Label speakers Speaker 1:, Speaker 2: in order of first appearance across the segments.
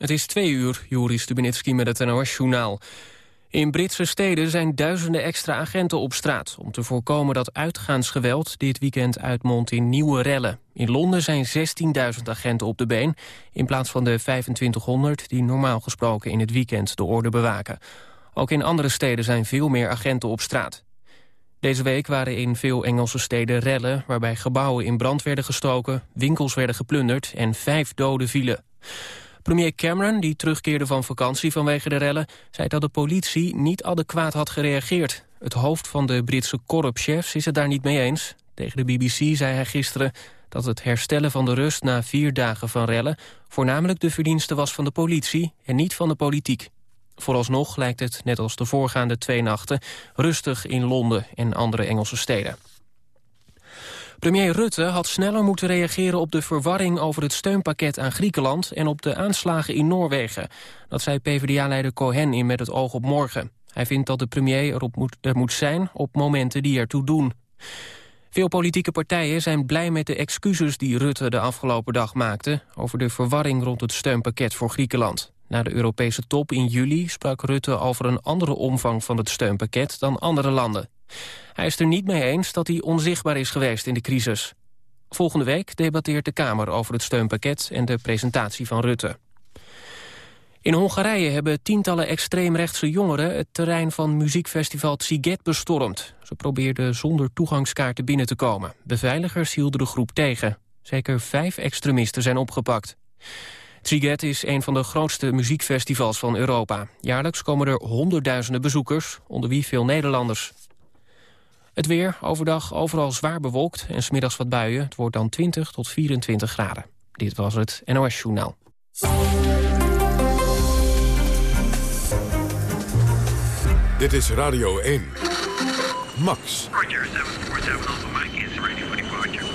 Speaker 1: Het is twee uur, Joris Stubenitski met het NOS-journaal. In Britse steden zijn duizenden extra agenten op straat... om te voorkomen dat uitgaansgeweld dit weekend uitmondt in nieuwe rellen. In Londen zijn 16.000 agenten op de been... in plaats van de 2500 die normaal gesproken in het weekend de orde bewaken. Ook in andere steden zijn veel meer agenten op straat. Deze week waren in veel Engelse steden rellen... waarbij gebouwen in brand werden gestoken, winkels werden geplunderd... en vijf doden vielen. Premier Cameron, die terugkeerde van vakantie vanwege de rellen... zei dat de politie niet adequaat had gereageerd. Het hoofd van de Britse korpschefs is het daar niet mee eens. Tegen de BBC zei hij gisteren dat het herstellen van de rust... na vier dagen van rellen voornamelijk de verdienste was van de politie... en niet van de politiek. Vooralsnog lijkt het, net als de voorgaande twee nachten... rustig in Londen en andere Engelse steden. Premier Rutte had sneller moeten reageren op de verwarring over het steunpakket aan Griekenland en op de aanslagen in Noorwegen. Dat zei PvdA-leider Cohen in Met het oog op morgen. Hij vindt dat de premier erop moet, er moet zijn op momenten die ertoe doen. Veel politieke partijen zijn blij met de excuses die Rutte de afgelopen dag maakte... over de verwarring rond het steunpakket voor Griekenland. Na de Europese top in juli sprak Rutte over een andere omvang van het steunpakket dan andere landen. Hij is er niet mee eens dat hij onzichtbaar is geweest in de crisis. Volgende week debatteert de Kamer over het steunpakket en de presentatie van Rutte. In Hongarije hebben tientallen extreemrechtse jongeren het terrein van muziekfestival Tsiget bestormd. Ze probeerden zonder toegangskaarten binnen te komen. Beveiligers hielden de groep tegen. Zeker vijf extremisten zijn opgepakt. Tsiget is een van de grootste muziekfestivals van Europa. Jaarlijks komen er honderdduizenden bezoekers, onder wie veel Nederlanders. Het weer, overdag overal zwaar bewolkt en smiddags wat buien. Het wordt dan 20 tot 24 graden. Dit was het NOS Journaal.
Speaker 2: Dit is Radio 1. Max.
Speaker 3: Roger, 747 Alpha Mike is ready for departure.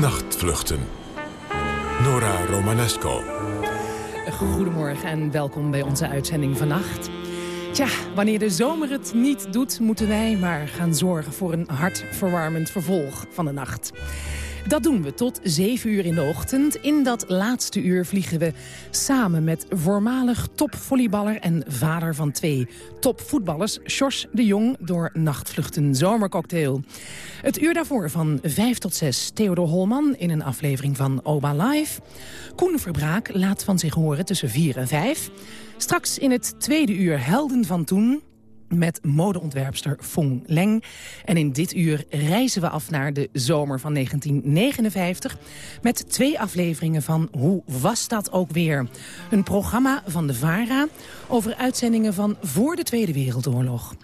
Speaker 2: Nachtvluchten. Nora Romanesco.
Speaker 4: Goedemorgen en welkom bij onze uitzending vannacht. Tja, wanneer de zomer het niet doet, moeten wij maar gaan zorgen voor een hartverwarmend vervolg van de nacht. Dat doen we tot 7 uur in de ochtend. In dat laatste uur vliegen we samen met voormalig topvolleyballer... en vader van twee topvoetballers, Sjors de Jong... door Nachtvluchten Zomercocktail. Het uur daarvoor van 5 tot 6 Theodor Holman in een aflevering van Oba Live. Koen Verbraak laat van zich horen tussen 4 en 5. Straks in het tweede uur Helden van Toen met modeontwerpster Fong Leng. En in dit uur reizen we af naar de zomer van 1959... met twee afleveringen van Hoe was dat ook weer? Een programma van de VARA over uitzendingen van voor de Tweede Wereldoorlog.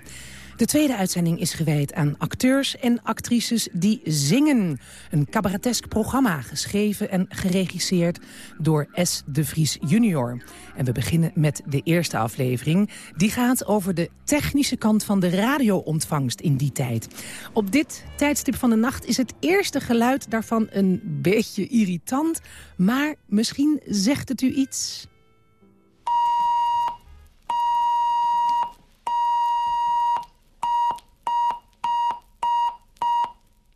Speaker 4: De tweede uitzending is gewijd aan acteurs en actrices die zingen. Een cabaretesk programma, geschreven en geregisseerd door S. de Vries junior. En we beginnen met de eerste aflevering. Die gaat over de technische kant van de radioontvangst in die tijd. Op dit tijdstip van de nacht is het eerste geluid daarvan een beetje irritant. Maar misschien zegt het u iets...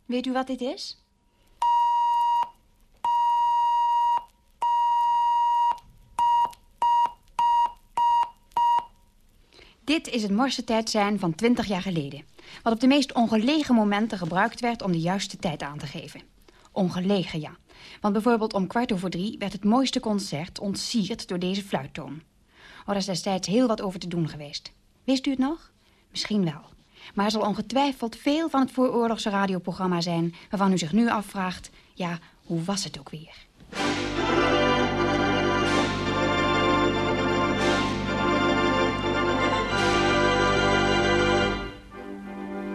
Speaker 5: Weet u wat dit is? Dit is het zijn van 20 jaar geleden. Wat op de meest ongelegen momenten gebruikt werd om de juiste tijd aan te geven. Ongelegen, ja. Want bijvoorbeeld om kwart over drie werd het mooiste concert ontsierd door deze fluittoon. Oh, daar is destijds heel wat over te doen geweest. Wist u het nog? Misschien wel. Maar er zal ongetwijfeld veel van het vooroorlogse radioprogramma zijn... waarvan u zich nu afvraagt, ja, hoe was het ook weer?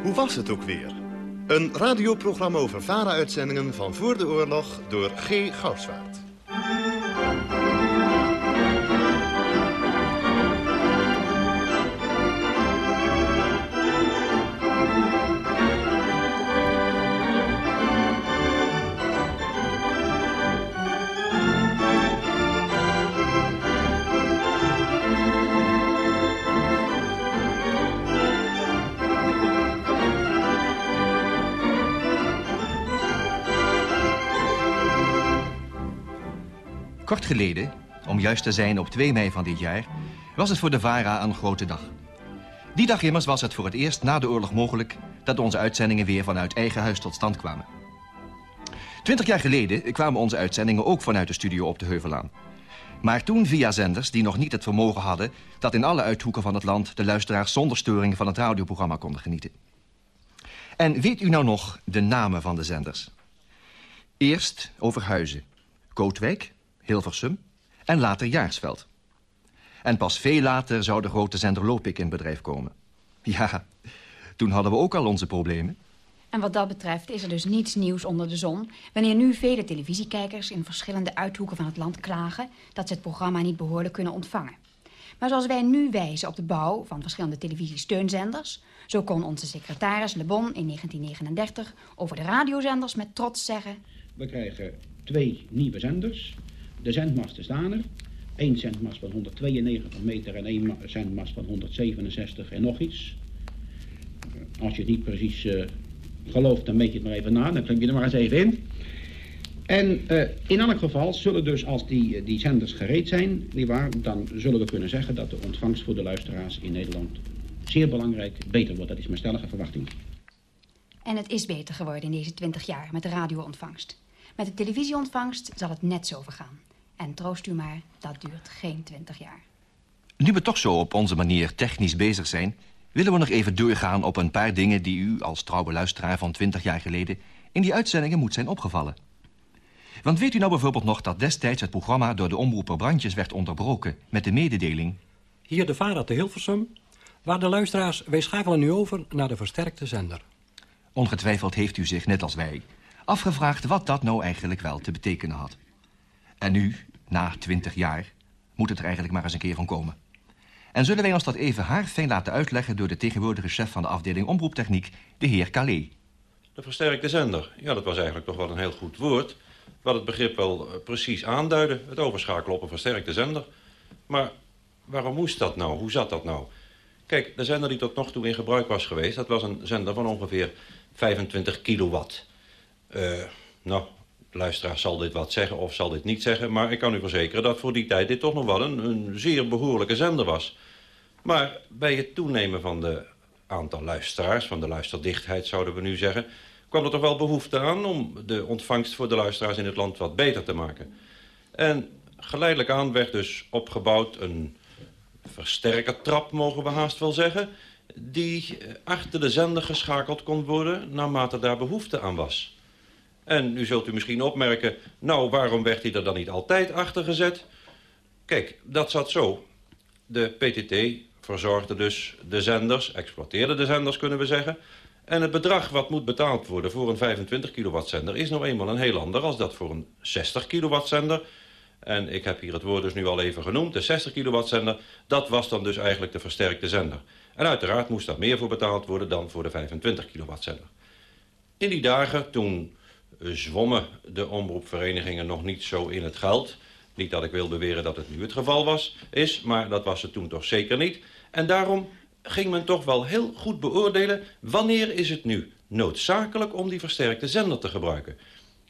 Speaker 6: Hoe was het ook weer? Een radioprogramma over VARA-uitzendingen van voor de oorlog door G. Goudswaard.
Speaker 7: Kort geleden, om juist te zijn op 2 mei van dit jaar... was het voor de VARA een grote dag. Die dag immers was het voor het eerst na de oorlog mogelijk... dat onze uitzendingen weer vanuit eigen huis tot stand kwamen. Twintig jaar geleden kwamen onze uitzendingen ook vanuit de studio op de Heuvelaan. Maar toen via zenders die nog niet het vermogen hadden... dat in alle uithoeken van het land de luisteraars zonder storing van het radioprogramma konden genieten. En weet u nou nog de namen van de zenders? Eerst Overhuizen, Kootwijk, Hilversum en later Jaarsveld. En pas veel later zou de grote zender Lopik in bedrijf komen. Ja, toen hadden we ook al onze problemen.
Speaker 5: En wat dat betreft is er dus niets nieuws onder de zon... wanneer nu vele televisiekijkers in verschillende uithoeken van het land klagen... dat ze het programma niet behoorlijk kunnen ontvangen. Maar zoals wij nu wijzen op de bouw van verschillende televisiesteunzenders... zo kon onze secretaris Le Bon in 1939 over de radiozenders met trots zeggen...
Speaker 8: We krijgen twee nieuwe zenders. De zendmasten staan er. Eén zendmast van 192 meter en één zendmast van 167 en nog iets. Als je het niet precies uh, gelooft, dan meet je het maar even na. Dan klim je er maar eens even in. En uh, in elk geval zullen dus als die, die zenders gereed zijn, nietwaar, dan zullen we kunnen zeggen dat de ontvangst voor de luisteraars in Nederland zeer belangrijk beter wordt. Dat is mijn stellige verwachting.
Speaker 5: En het is beter geworden in deze 20 jaar met de radioontvangst. Met de televisieontvangst zal het net zo vergaan. En troost u maar, dat duurt geen 20 jaar.
Speaker 7: Nu we toch zo op onze manier technisch bezig zijn... willen we nog even doorgaan op een paar dingen... die u als trouwe luisteraar van 20 jaar geleden... in die uitzendingen moet zijn opgevallen. Want weet u nou bijvoorbeeld nog dat destijds het programma... door de omroeper Brandjes werd onderbroken met de mededeling...
Speaker 9: Hier de Vara te Hilversum. Waar de luisteraars, wij schakelen nu over naar de versterkte zender.
Speaker 7: Ongetwijfeld heeft u zich, net als wij, afgevraagd wat dat nou eigenlijk wel te betekenen had. En nu, na twintig jaar, moet het er eigenlijk maar eens een keer van komen. En zullen wij ons dat even haarfijn laten uitleggen... door de tegenwoordige chef van de afdeling Omroeptechniek, de heer Calais.
Speaker 10: De versterkte zender. Ja, dat was eigenlijk toch wel een heel goed woord. Wat het begrip wel eh, precies aanduidde. Het overschakelen op een versterkte zender. Maar waarom moest dat nou? Hoe zat dat nou? Kijk, de zender die tot nog toe in gebruik was geweest... dat was een zender van ongeveer 25 kilowatt. Uh, nou, luisteraar zal dit wat zeggen of zal dit niet zeggen... maar ik kan u verzekeren dat voor die tijd dit toch nog wel een, een zeer behoorlijke zender was. Maar bij het toenemen van de aantal luisteraars... van de luisterdichtheid zouden we nu zeggen... kwam er toch wel behoefte aan om de ontvangst voor de luisteraars in het land wat beter te maken. En geleidelijk aan werd dus opgebouwd een versterkertrap, mogen we haast wel zeggen die achter de zender geschakeld kon worden naarmate daar behoefte aan was. En nu zult u misschien opmerken, nou, waarom werd hij er dan niet altijd achter gezet? Kijk, dat zat zo. De PTT verzorgde dus de zenders, exploiteerde de zenders kunnen we zeggen. En het bedrag wat moet betaald worden voor een 25 kilowatt zender... is nou eenmaal een heel ander als dat voor een 60 kilowatt zender. En ik heb hier het woord dus nu al even genoemd. De 60 kilowatt zender, dat was dan dus eigenlijk de versterkte zender. En uiteraard moest daar meer voor betaald worden dan voor de 25 kilowattzender. In die dagen, toen zwommen de omroepverenigingen nog niet zo in het geld. Niet dat ik wil beweren dat het nu het geval was, is, maar dat was het toen toch zeker niet. En daarom ging men toch wel heel goed beoordelen... wanneer is het nu noodzakelijk om die versterkte zender te gebruiken.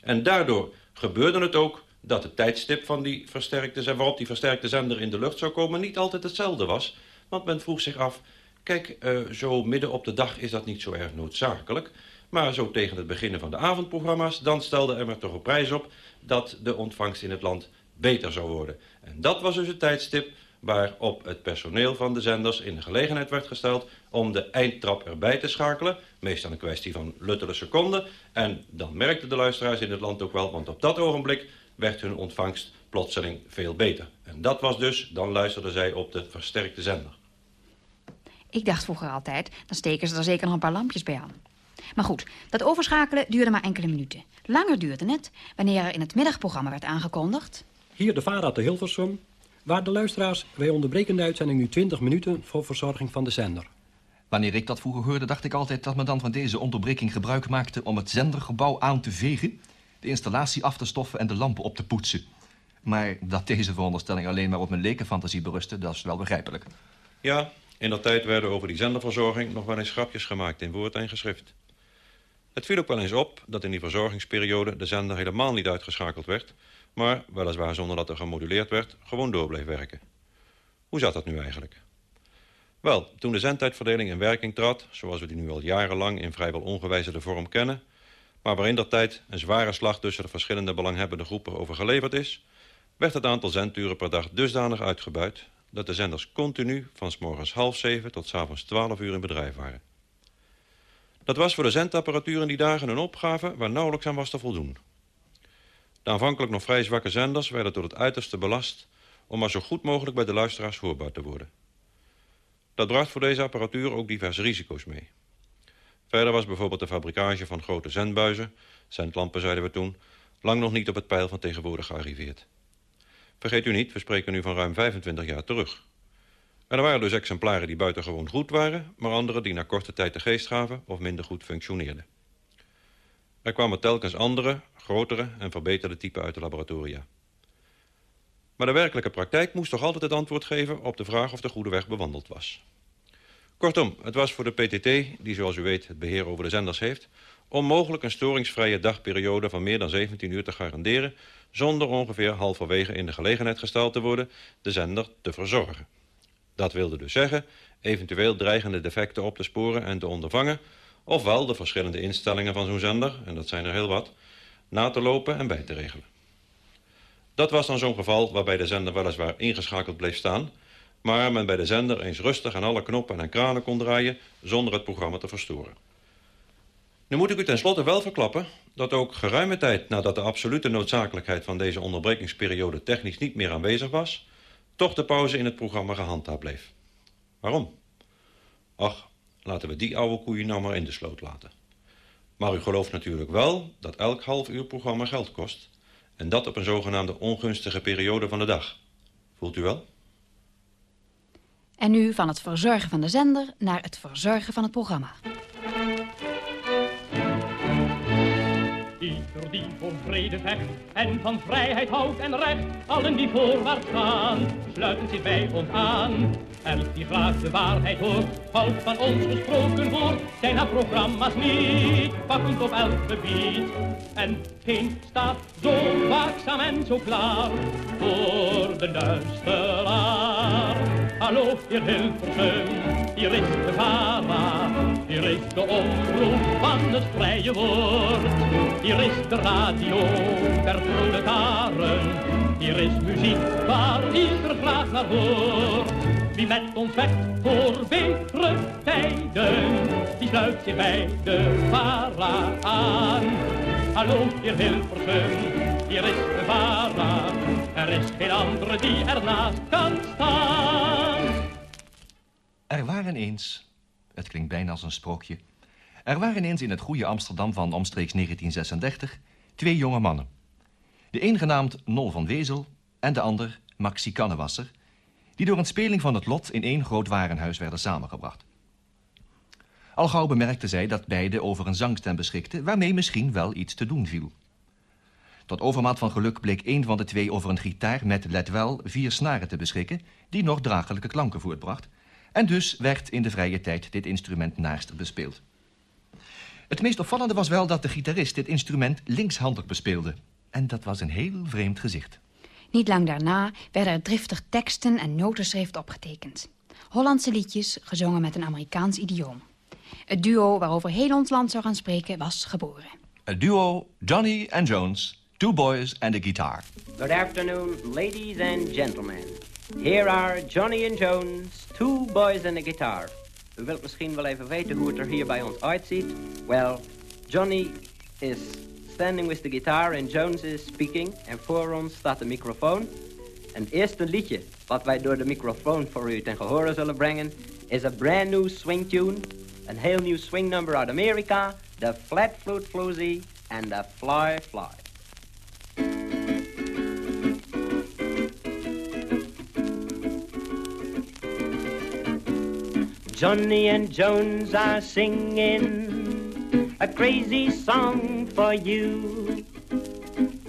Speaker 10: En daardoor gebeurde het ook dat het tijdstip van die versterkte zender, waarop die versterkte zender in de lucht zou komen niet altijd hetzelfde was. Want men vroeg zich af, Kijk, uh, zo midden op de dag is dat niet zo erg noodzakelijk. Maar zo tegen het beginnen van de avondprogramma's... dan stelde er toch een prijs op dat de ontvangst in het land beter zou worden. En dat was dus het tijdstip waarop het personeel van de zenders in de gelegenheid werd gesteld... om de eindtrap erbij te schakelen. Meestal een kwestie van luttele seconden. En dan merkten de luisteraars in het land ook wel... want op dat ogenblik werd hun ontvangst plotseling veel beter. En dat was dus, dan luisterden zij op de versterkte zender.
Speaker 5: Ik dacht vroeger altijd, dan steken ze er zeker nog een paar lampjes bij aan. Maar goed, dat overschakelen duurde maar enkele minuten. Langer duurde het wanneer er in het middagprogramma werd aangekondigd...
Speaker 9: Hier de Vara te Hilversum, waar de luisteraars... wij onderbreken de uitzending nu 20 minuten voor verzorging van de zender.
Speaker 7: Wanneer ik dat vroeger hoorde, dacht ik altijd dat men dan van deze onderbreking gebruik maakte... om het zendergebouw aan te vegen, de installatie af te stoffen en de lampen op te poetsen. Maar dat deze veronderstelling alleen maar op mijn lekenfantasie berustte, dat is wel begrijpelijk.
Speaker 10: Ja, in dat tijd werden over die zenderverzorging nog wel eens grapjes gemaakt in woord en geschrift. Het viel ook wel eens op dat in die verzorgingsperiode de zender helemaal niet uitgeschakeld werd, maar weliswaar zonder dat er gemoduleerd werd, gewoon door bleef werken. Hoe zat dat nu eigenlijk? Wel, toen de zendtijdverdeling in werking trad, zoals we die nu al jarenlang in vrijwel ongewijzigde vorm kennen, maar waarin dat tijd een zware slag tussen de verschillende belanghebbende groepen over geleverd is, werd het aantal zenduren per dag dusdanig uitgebuit dat de zenders continu van s morgens half zeven tot s avonds twaalf uur in bedrijf waren. Dat was voor de zendapparatuur in die dagen een opgave waar nauwelijks aan was te voldoen. De aanvankelijk nog vrij zwakke zenders werden tot het uiterste belast om maar zo goed mogelijk bij de luisteraars hoorbaar te worden. Dat bracht voor deze apparatuur ook diverse risico's mee. Verder was bijvoorbeeld de fabrikage van grote zendbuizen, zendlampen zeiden we toen, lang nog niet op het pijl van tegenwoordig gearriveerd. Vergeet u niet, we spreken nu van ruim 25 jaar terug. Er waren dus exemplaren die buitengewoon goed waren... maar andere die na korte tijd de geest gaven of minder goed functioneerden. Er kwamen telkens andere, grotere en verbeterde typen uit de laboratoria. Maar de werkelijke praktijk moest toch altijd het antwoord geven... op de vraag of de goede weg bewandeld was. Kortom, het was voor de PTT, die zoals u weet het beheer over de zenders heeft... onmogelijk een storingsvrije dagperiode van meer dan 17 uur te garanderen... zonder ongeveer halverwege in de gelegenheid gesteld te worden de zender te verzorgen. Dat wilde dus zeggen eventueel dreigende defecten op te sporen en te ondervangen... ofwel de verschillende instellingen van zo'n zender, en dat zijn er heel wat... na te lopen en bij te regelen. Dat was dan zo'n geval waarbij de zender weliswaar ingeschakeld bleef staan... maar men bij de zender eens rustig aan alle knoppen en kranen kon draaien... zonder het programma te verstoren. Nu moet ik u tenslotte wel verklappen dat ook geruime tijd nadat de absolute noodzakelijkheid van deze onderbrekingsperiode technisch niet meer aanwezig was, toch de pauze in het programma gehandhaafd bleef. Waarom? Ach, laten we die oude koeien nou maar in de sloot laten. Maar u gelooft natuurlijk wel dat elk half uur programma geld kost... en dat op een zogenaamde ongunstige periode van de dag. Voelt u wel?
Speaker 5: En nu van het verzorgen van de zender naar het verzorgen van het programma.
Speaker 11: Die voor vrede vecht en van vrijheid houdt en recht, allen die voorwaarts gaan, sluiten zich bij ons aan. Elk die graag de waarheid hoort, houdt van ons gesproken woord, zijn haar programma's niet, pakkend op elk gebied. En geen staat zo waakzaam en zo klaar voor de luisteraar. Hallo, hier Hilversum, hier is de hier is de omroep van het vrije woord. Hier is de radio der proletaren, hier is muziek waar ieder graag naar hoort. Wie met ons vecht voor betere tijden, die sluit zich bij de Vara aan. Hallo, hier Hilversum, hier is de Vara, er is geen andere die ernaast kan staan.
Speaker 7: Er waren eens, het klinkt bijna als een sprookje... er waren eens in het goede Amsterdam van omstreeks 1936 twee jonge mannen. De een genaamd Nol van Wezel en de ander Maxi Kannewasser... die door een speling van het lot in één groot warenhuis werden samengebracht. Al gauw bemerkten zij dat beide over een zangstem beschikten... waarmee misschien wel iets te doen viel. Tot overmaat van geluk bleek een van de twee over een gitaar met, let wel, vier snaren te beschikken... die nog draaglijke klanken voortbracht... en dus werd in de vrije tijd dit instrument naast bespeeld. Het meest opvallende was wel dat de gitarist dit instrument linkshandig bespeelde. En dat was een heel vreemd gezicht.
Speaker 5: Niet lang daarna werden er driftig teksten en notenschrift opgetekend. Hollandse liedjes, gezongen met een Amerikaans idioom. Het duo waarover heel ons land zou gaan spreken was geboren.
Speaker 7: Het duo Johnny and Jones, two boys and a guitar.
Speaker 12: Good afternoon, ladies and gentlemen. Here are Johnny and Jones, two boys and a guitar. U wilt misschien wel even weten hoe het er hier bij ons uitziet. Well, Johnny is standing with the guitar and Jones is speaking. En voor ons staat de microfoon. En het eerste liedje wat wij door de microfoon voor u ten gehore zullen brengen... is een brand new swing tune. Een heel nieuw swing number uit Amerika. De Flat Flute Floozy en de Fly Fly. Johnny and Jones are singing a crazy song for you.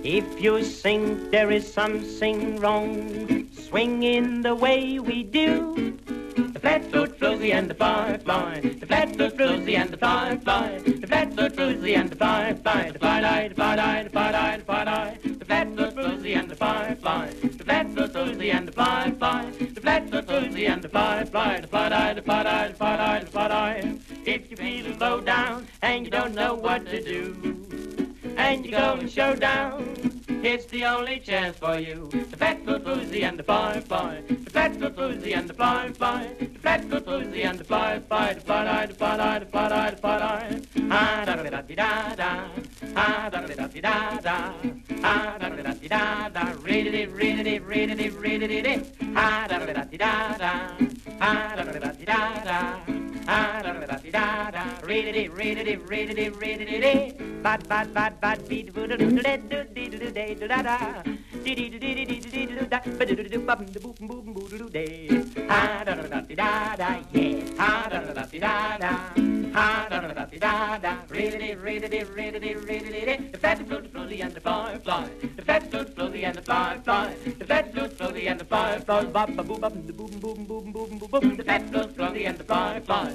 Speaker 12: If you think there is something wrong, swinging the way we do,
Speaker 13: The flat-foot Flossie and the firefly. The flat-foot Flossie and the firefly. The flat-foot Flossie and the firefly. The fly-die, the fly-die, the fly-die, the fly-die. The flat-foot Flossie and the firefly fuzzy and the fly fly, the flat-foot fuzzy and the fly fly, the fly die, the fly die, the fly die, the fly die. If you're feeling low down and you don't know what to do, and you're going to show down. It's the only chance for you. The fat-foot floozy and the firefly. The fat-foot floozy and the firefly. The fat-foot floozy and the firefly. The fly-die, the fly-die, the fly-die, the fly-die. Ah, da da da da da. Ah, da da da da da. Ah, da da da da da. Read it, read it, read it, read it. Ah, da da da da da. Ah, da da da da da. Ah, da da da da da. Read it, beat. The fat float, floaty, and the firefly. The fat float, floaty, and the firefly. The fat float, floaty, and the boop, boop. The fat float, floaty, and the firefly. The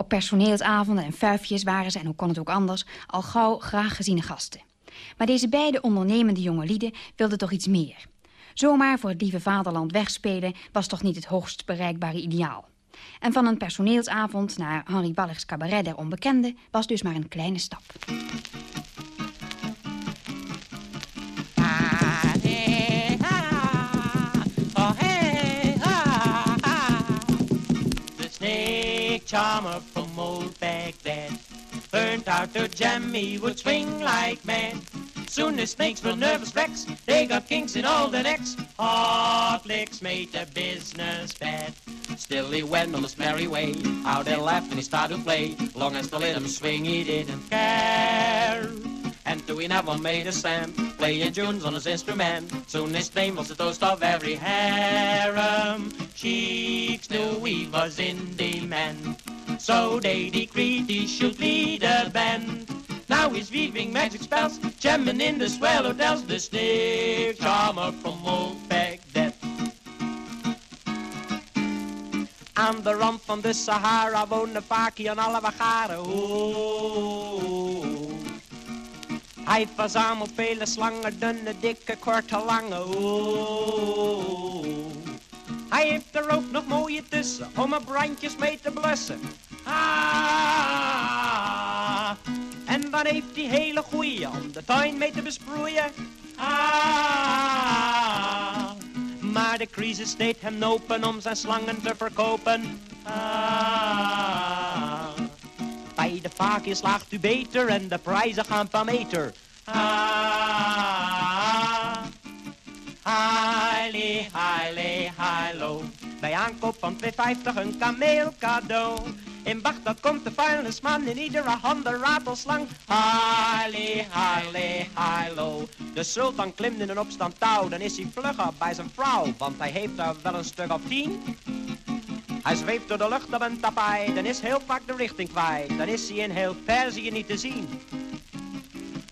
Speaker 5: Op personeelsavonden en fuifjes waren ze, en hoe kon het ook anders, al gauw graag geziene gasten. Maar deze beide ondernemende jonge lieden wilden toch iets meer. Zomaar voor het lieve vaderland wegspelen was toch niet het hoogst bereikbare ideaal. En van een personeelsavond naar Henri Balligs cabaret der onbekende was dus maar een kleine stap.
Speaker 13: Charmer from old Baghdad jam me would swing like mad. Soon the snakes were nervous wrecks. They got kinks in all their necks. Hot licks made their business bad. Still he went on his merry way. How they laughed and he started to play. Long as the him swing, he didn't care. And he never made a cent, playing tunes on his instrument, soon his name was the toast of every harem. Cheeks knew he was in demand. So they decreed he should lead a band. Now he's weaving magic spells, jamming in the swell hotels, the snake charmer from old Baghdad. Aan de rand van de Sahara woonde Faki en alle wagaren. Hij verzamelt vele slangen, dunne, dikke, korte, lange. Oh. Hij heeft er ook nog mooie tussen, om er brandjes mee te blussen. Ah. En dan heeft hij hele goeie om de tuin mee te besproeien. Ah. Maar de crisis deed hem open om zijn slangen te verkopen. Ah. Bij de vaakje slaagt u beter en de prijzen gaan per meter. Ah. Haile, haile, hailo. Bij aankoop van 2,50 een kameel cadeau. In Bagdad komt de vuilnisman in iedere hand een ratelslang. Haile, haile, hailo. De sultan klimt in een opstand touw, dan is hij vlugger bij zijn vrouw, want hij heeft er wel een stuk of tien. Hij zweeft door de lucht op een tapijt, dan is heel vaak de richting kwijt. Dan is hij in heel Perzië niet te zien.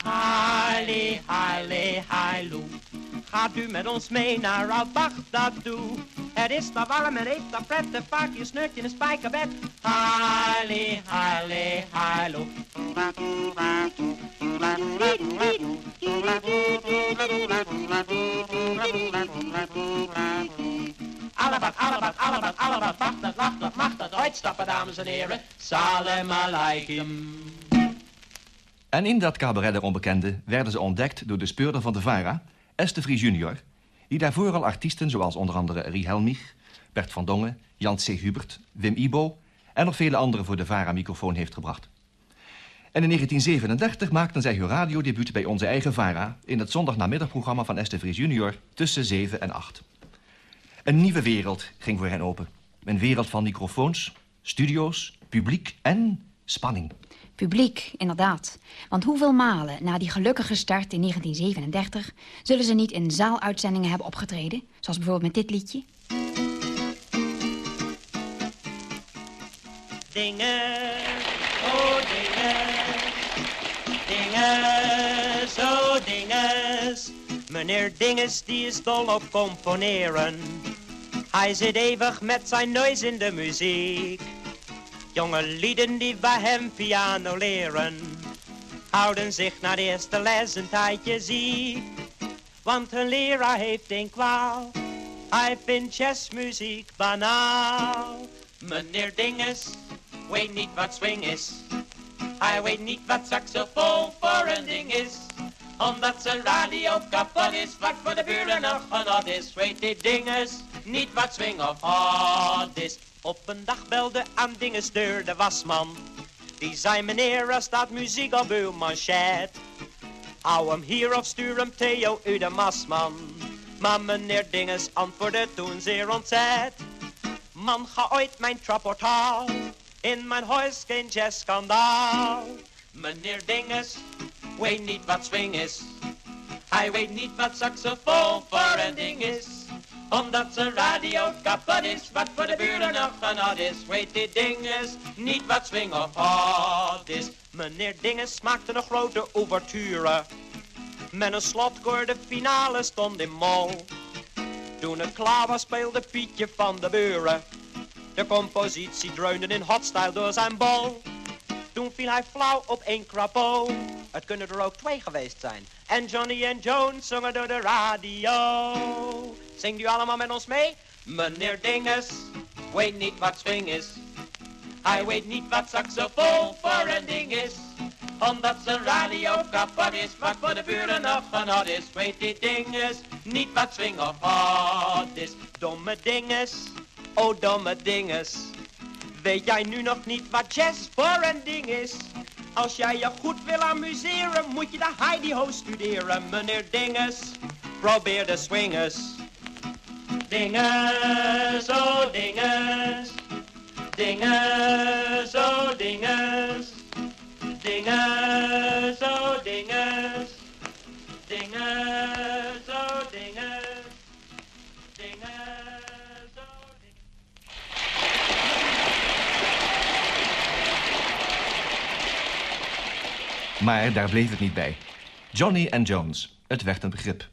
Speaker 13: Haile, haile, hailo. Gaat u met ons mee naar Al-Baghdad toe? Het is daar warm en heeft daar prettig, vaak je snurkt in een spijkerbed. Haile, haile, hailo. Allebad, allebad, allebad, allebad, wacht dat, lacht dat, mag dat, uitstappen dames en heren. Salam alaikum.
Speaker 7: En in dat cabaret der onbekende werden ze ontdekt door de speurder van de VARA, Esther Vries junior... die daarvoor al artiesten zoals onder andere Rie Helmich, Bert van Dongen, Jan C. Hubert, Wim Ibo... en nog vele anderen voor de VARA-microfoon heeft gebracht. En in 1937 maakten zij hun radiodebuut bij onze eigen VARA... in het zondagnamiddagprogramma van Esther Vries junior tussen 7 en 8. Een nieuwe wereld ging voor hen open. Een wereld van microfoons, studio's, publiek en spanning.
Speaker 5: Publiek, inderdaad. Want hoeveel malen na die gelukkige start in 1937... zullen ze niet in zaaluitzendingen hebben opgetreden? Zoals bijvoorbeeld met dit liedje.
Speaker 12: Dingen, oh dingen, dingen, zo dinges. Meneer Dinges, die is dol op componeren. Hij zit eeuwig met zijn neus in de muziek. Jonge lieden die bij hem piano leren, houden zich na de eerste les een tijdje ziek. Want hun leraar heeft een kwaal, hij vindt jazzmuziek banaal. Meneer Dinges weet niet wat swing is, hij weet niet wat saxofoon voor een ding is. Omdat zijn radio kapot is, wat voor de buren nog genot is, weet die dinges niet wat swing of hot is. Op een dag belde aan dinges deur de wasman. Die zei meneer, er staat muziek op uw manchet. Hou hem hier of stuur hem Theo u de masman. Maar meneer Dinges antwoordde toen zeer ontzet. Man, ga ooit mijn trapport haal. In mijn huis geen jazzskandaal. Meneer Dinges weet niet wat swing is. Hij weet niet wat saxofoon voor een ding is omdat zijn radio kapot is, wat voor de buren nog genot is. Weet die dinges niet wat swing of hot is. Meneer Dinges maakte een grote ouverture. Met een slotkoor de finale stond in mol. Toen het klaar was speelde Pietje van de Buren. De compositie dreunde in hotstyle door zijn bol. Toen viel hij flauw op één krapo. Het kunnen er ook twee geweest zijn. En Johnny en Jones zongen door de radio. Zingt u allemaal met ons mee? Meneer Dinges weet niet wat swing is. Hij weet niet wat saxofoon voor een ding is. Omdat zijn radio kapot is, wat voor de buren nog genot is. Weet die dinges niet wat swing of hot is. Domme dinges, oh domme dinges. Weet jij nu nog niet wat jazz voor een ding is? Als jij je goed wil amuseren, moet je de Heidi Ho studeren. Meneer Dinges, probeer de swingers. Dinges, oh dinges. Dinges, oh dinges. Dinges, oh dinges. Dinges,
Speaker 7: Maar daar bleef het niet bij. Johnny en Jones, het werd een begrip.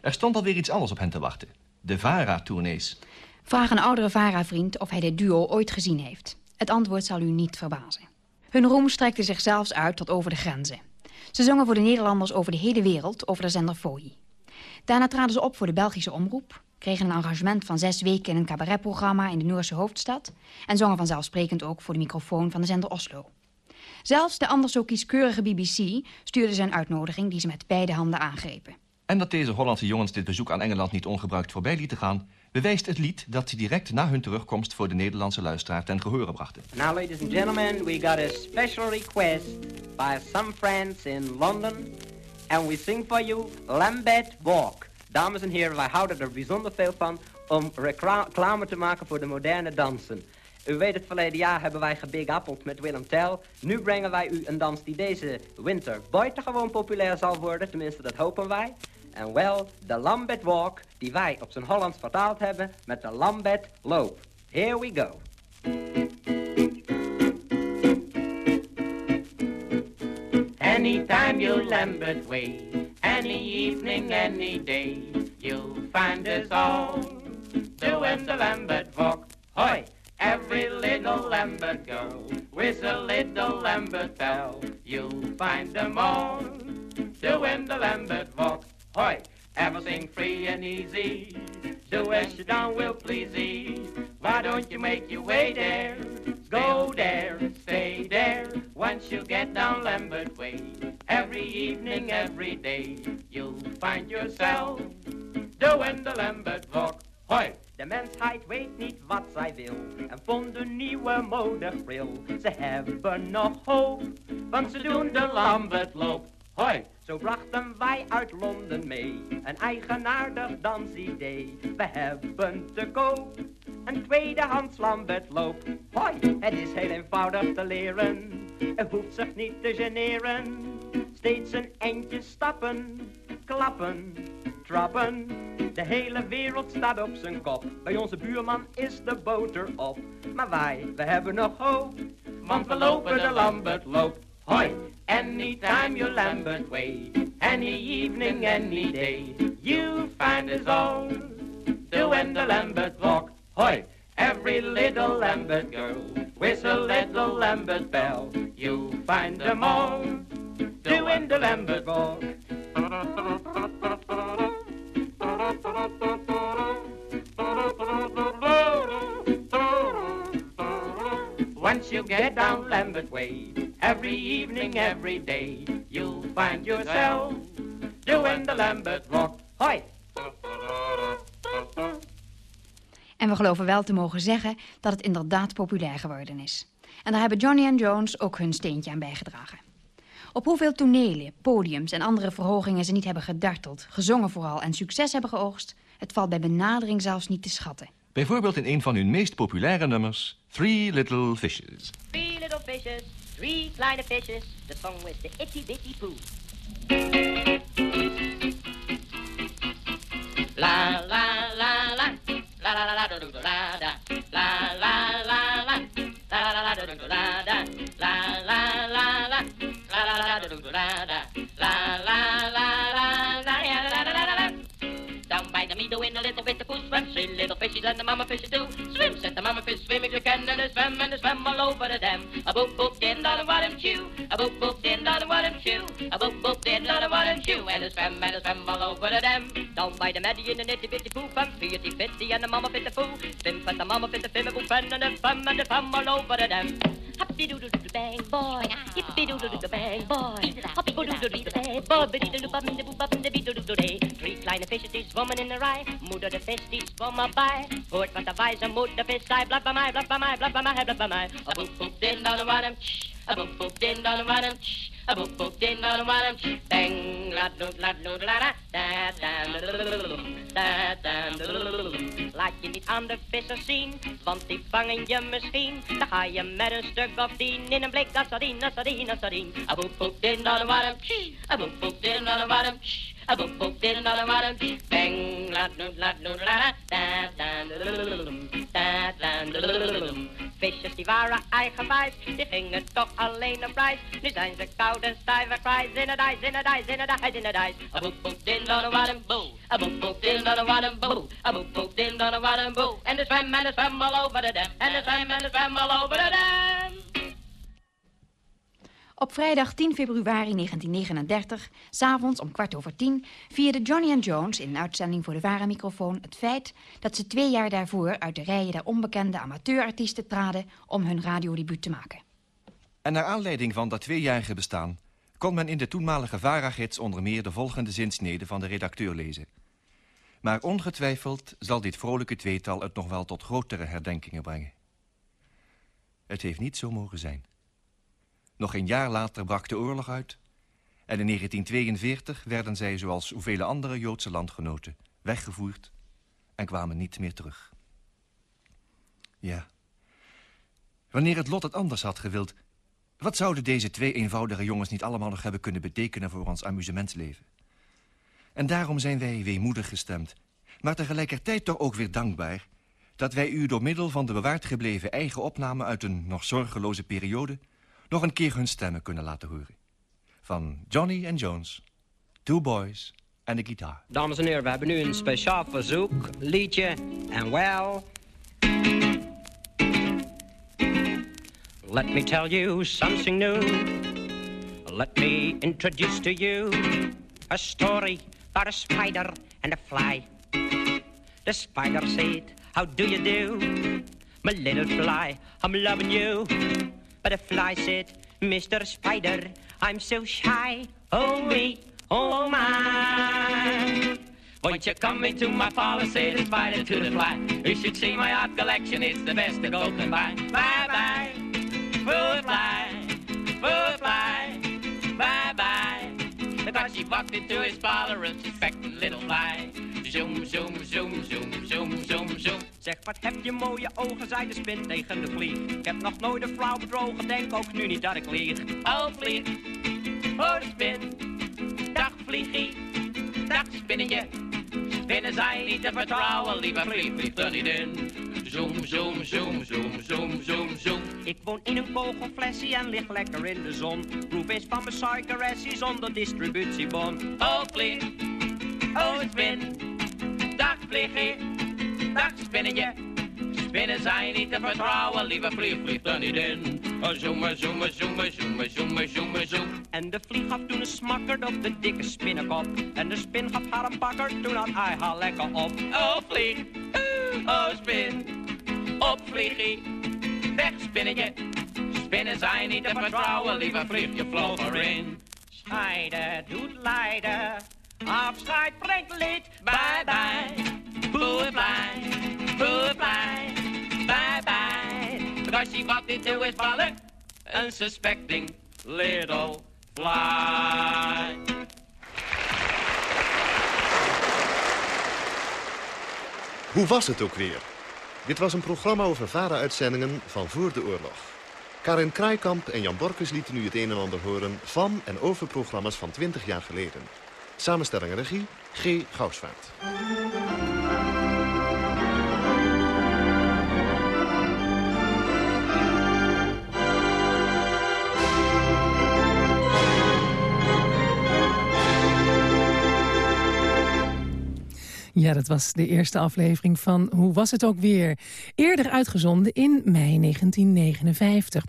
Speaker 7: Er stond alweer iets anders op hen te wachten. De VARA-tournees.
Speaker 5: Vraag een oudere VARA-vriend of hij dit duo ooit gezien heeft. Het antwoord zal u niet verbazen. Hun roem strekte zich zelfs uit tot over de grenzen. Ze zongen voor de Nederlanders over de hele wereld over de zender FOI. Daarna traden ze op voor de Belgische omroep, kregen een engagement van zes weken in een cabaretprogramma in de Noorse hoofdstad en zongen vanzelfsprekend ook voor de microfoon van de zender Oslo. Zelfs de anders zo kieskeurige BBC stuurde een uitnodiging die ze met beide handen aangrepen.
Speaker 7: En dat deze Hollandse jongens dit bezoek aan Engeland niet ongebruikt voorbij lieten gaan... bewijst het lied dat ze direct na hun terugkomst voor de Nederlandse luisteraar ten gehore brachten.
Speaker 14: Now, ladies and gentlemen, we got a special request by some friends in London. And we sing for you Lambeth Walk. Dames en heren, wij houden er bijzonder veel van om reclame te maken voor de moderne dansen. U weet het, verleden jaar hebben wij gebigappeld met Willem Tell. Nu brengen wij u een dans die deze winter buitengewoon populair zal worden. Tenminste, dat hopen wij. En wel, de Lambeth Walk, die wij op zijn Hollands vertaald hebben met de Lambeth Loop. Here we go.
Speaker 13: Anytime you Lambeth way, any evening, any day, you'll find us all doing the Lambeth walk. Hoi! Every little Lambert girl with a little Lambert bell, you'll find them all doing the Lambert walk. Hoi! Everything free and easy, do as you done will please thee. Why don't you make your way there? Go there, stay there. Once you get down Lambert Way, every evening, every day, you'll find yourself doing the Lambert walk. Hoi!
Speaker 14: De mensheid weet niet wat zij wil en vond een nieuwe modegril. Ze hebben nog hoop, want ze doen de Lambert loop.
Speaker 13: Hoi!
Speaker 12: Zo brachten wij uit Londen mee een eigenaardig dansidee. We hebben te koop een tweedehands loop. Hoi, het is heel eenvoudig te leren. Er hoeft zich niet te generen. Steeds een eindje stappen, klappen, trappen. De hele wereld staat op zijn kop. Bij onze buurman is de boter op. Maar wij, we hebben nog hoop. Want we lopen de Lambertloop. Hoi, anytime you Lambert way. Any evening, any day. You find us all doing the Lambert walk. Hoi, every little Lambert girl a little Lambert bell. You find them all doing the Lambert walk. Once you get down Lambert Way, every evening, every day, you'll find yourself doing the Lambert walk. Hoi!
Speaker 5: En we geloven wel te mogen zeggen dat het inderdaad populair geworden is. En daar hebben Johnny en Jones ook hun steentje aan bijgedragen. Op hoeveel tonelen, podiums en andere verhogingen ze niet hebben gedarteld, gezongen vooral en succes hebben geoogst, het valt bij benadering zelfs niet te schatten.
Speaker 7: Bijvoorbeeld in een van hun meest populaire nummers, Three Little Fishes.
Speaker 15: Three little fishes, three kleine fishes, the song with the itty bitty poo. Fishes and the mama fishes do. Swim, said the mama fish, swim if you can, swim and they swim all over the dam. A boop boop, din da da what him chew, a boop boop, din da da what him chew, a boop boop, din da da what him chew, and they swim and they swim all over the dam. Down by the meddy in a nitty bitty poop, and fitty fitty and the mama fit the foo. Swim for the mama fit the fim, boop and the fum and the fum all over the dam. Happy doo doo doo bang boy, hippy doo doo doo bang boy, hoppy doo doo bang boy, biddy doo doo bum doo Kleine visjes die in de rij, moeder de vis die zwom erbij. Hoort wat de wijze moeder vis zei, blijf bij mij, blijf bij mij, blijf bij mij, blijf bij mij. A boep boep din dan een warm, a boep boep din dan a boep boep din een warm. Bang, la doet la doet la da, da da da Laat je niet aan de vissers zien, want die vangen je misschien. Dan ga je met een stuk of tien in een blik als sardine, sardine, sardine. A boep boep din een warm, a boep boep din een warm. A boop boop din bang la do la do la da da da da Visjes die waren eigenwijs, die gingen toch alleen op reis. Nu zijn ze koud en stijve kwijt. Ijs, in het ijs. A boop boop din da da da boe. A boop boop din da da da boe. A boop boop din da da da boe. En de zwem en de zwem over the dam. En de zwem en de zwem over the dam.
Speaker 5: Op vrijdag 10 februari 1939, s'avonds om kwart over tien... vierde Johnny and Jones in een uitzending voor de Vara-microfoon... het feit dat ze twee jaar daarvoor uit de rijen der onbekende amateurartiesten traden... om hun radiodebuut te maken.
Speaker 7: En naar aanleiding van dat tweejarige bestaan... kon men in de toenmalige Vara-gids onder meer de volgende zinsnede van de redacteur lezen. Maar ongetwijfeld zal dit vrolijke tweetal het nog wel tot grotere herdenkingen brengen. Het heeft niet zo mogen zijn. Nog een jaar later brak de oorlog uit... en in 1942 werden zij, zoals vele andere Joodse landgenoten... weggevoerd en kwamen niet meer terug. Ja, wanneer het lot het anders had gewild... wat zouden deze twee eenvoudige jongens niet allemaal nog hebben kunnen betekenen... voor ons amusementsleven? En daarom zijn wij weemoedig gestemd... maar tegelijkertijd toch ook weer dankbaar... dat wij u door middel van de bewaard gebleven eigen opname... uit een nog zorgeloze periode nog een keer hun stemmen kunnen laten horen. Van Johnny and Jones, Two Boys en de gitaar.
Speaker 12: Dames en heren, we hebben nu een speciaal verzoek, liedje en wel... Let me tell you something new. Let me introduce to you a story about a spider and a fly. The spider said, how do you do? My little fly, I'm loving you. But the fly said, Mr. Spider, I'm so shy. Oh me, oh my. Won't you come into my parlor, say the spider to the fly. You should see my art collection, it's the best to go can buy. Bye-bye, fruit fly, fruit fly, bye-bye. Because she
Speaker 16: walked into his parlor, a suspecting little fly. Zoom, zoom, zoom, zoom.
Speaker 12: Zeg, wat heb je mooie ogen, zei de spin tegen de vlieg. Ik heb nog nooit een vrouw bedrogen, denk ook nu niet dat ik lieg.
Speaker 16: Oh, vlieg, oh, de spin. Dag, vliegie, dag, spinnetje. Spinnen zijn niet te vertrouwen, liever vlieg, vlieg er niet in. Zoom, zoom, zoom, zoom, zoom, zoom, zoom.
Speaker 12: Ik woon in een kogelflesje en lig lekker in de zon. Proef eens van mijn suikeressie zonder distributiebon.
Speaker 16: Oh, vlieg, oh, spin. Dag, vliegie, dag, spinnetje. Spinnen zijn niet te vertrouwen, liever vlieg, vlieg er niet in. Oh, zoemen, zoemen, zoemen, zoemen, zoemen, zoemen, zoem.
Speaker 12: En de vlieg gaf toen een smakker op de dikke spinnenkop. En de spin gaf haar een bakker, toen had hij haar lekker op.
Speaker 16: Oh, vlieg, oh, spin. Op, vliegie, weg, spinnetje. Spinnen zijn niet te vertrouwen, liever vlieg je vloog erin.
Speaker 12: Scheiden doet lijden, afscheid brengt leed.
Speaker 16: Bye, bye, goodbye, bye, bye. Because she his unsuspecting little fly.
Speaker 6: Hoe was het ook weer? Dit was een programma over VARA-uitzendingen van voor de oorlog. Karin Kraaikamp en Jan Borkes lieten u het een en ander horen... van en over programma's van 20 jaar geleden. Samenstelling en regie, G. Goudsvaart.
Speaker 4: Ja, dat was de eerste aflevering van Hoe was het ook weer? Eerder uitgezonden in mei 1959.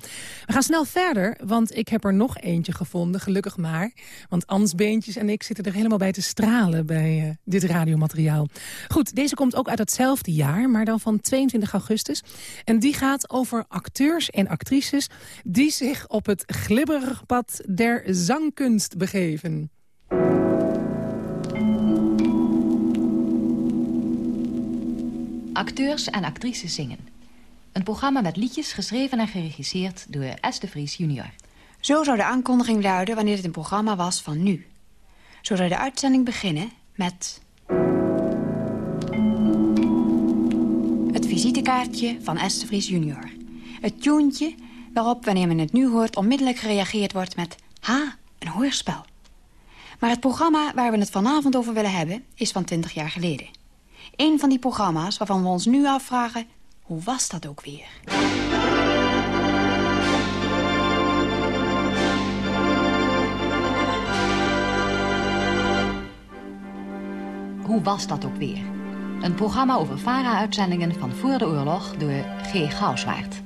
Speaker 4: We gaan snel verder, want ik heb er nog eentje gevonden, gelukkig maar. Want Ans Beentjes en ik zitten er helemaal bij te stralen bij uh, dit radiomateriaal. Goed, deze komt ook uit hetzelfde jaar, maar dan van 22 augustus. En die gaat over acteurs en actrices die zich op het glibberige pad der zangkunst begeven.
Speaker 17: Acteurs en actrices zingen. Een programma met liedjes geschreven en geregisseerd door de Vries junior.
Speaker 5: Zo zou de aankondiging luiden wanneer het een programma was van nu. Zo zou de uitzending beginnen met... Het visitekaartje van de Vries junior. Het tuentje waarop, wanneer men het nu hoort... onmiddellijk gereageerd wordt met... Ha, een hoorspel. Maar het programma waar we het vanavond over willen hebben... is van 20 jaar geleden. Een van die programma's waarvan we ons nu afvragen... hoe was dat ook weer?
Speaker 17: Hoe was dat ook weer? Een programma over VARA-uitzendingen van voor de oorlog door G. Gouwswaard.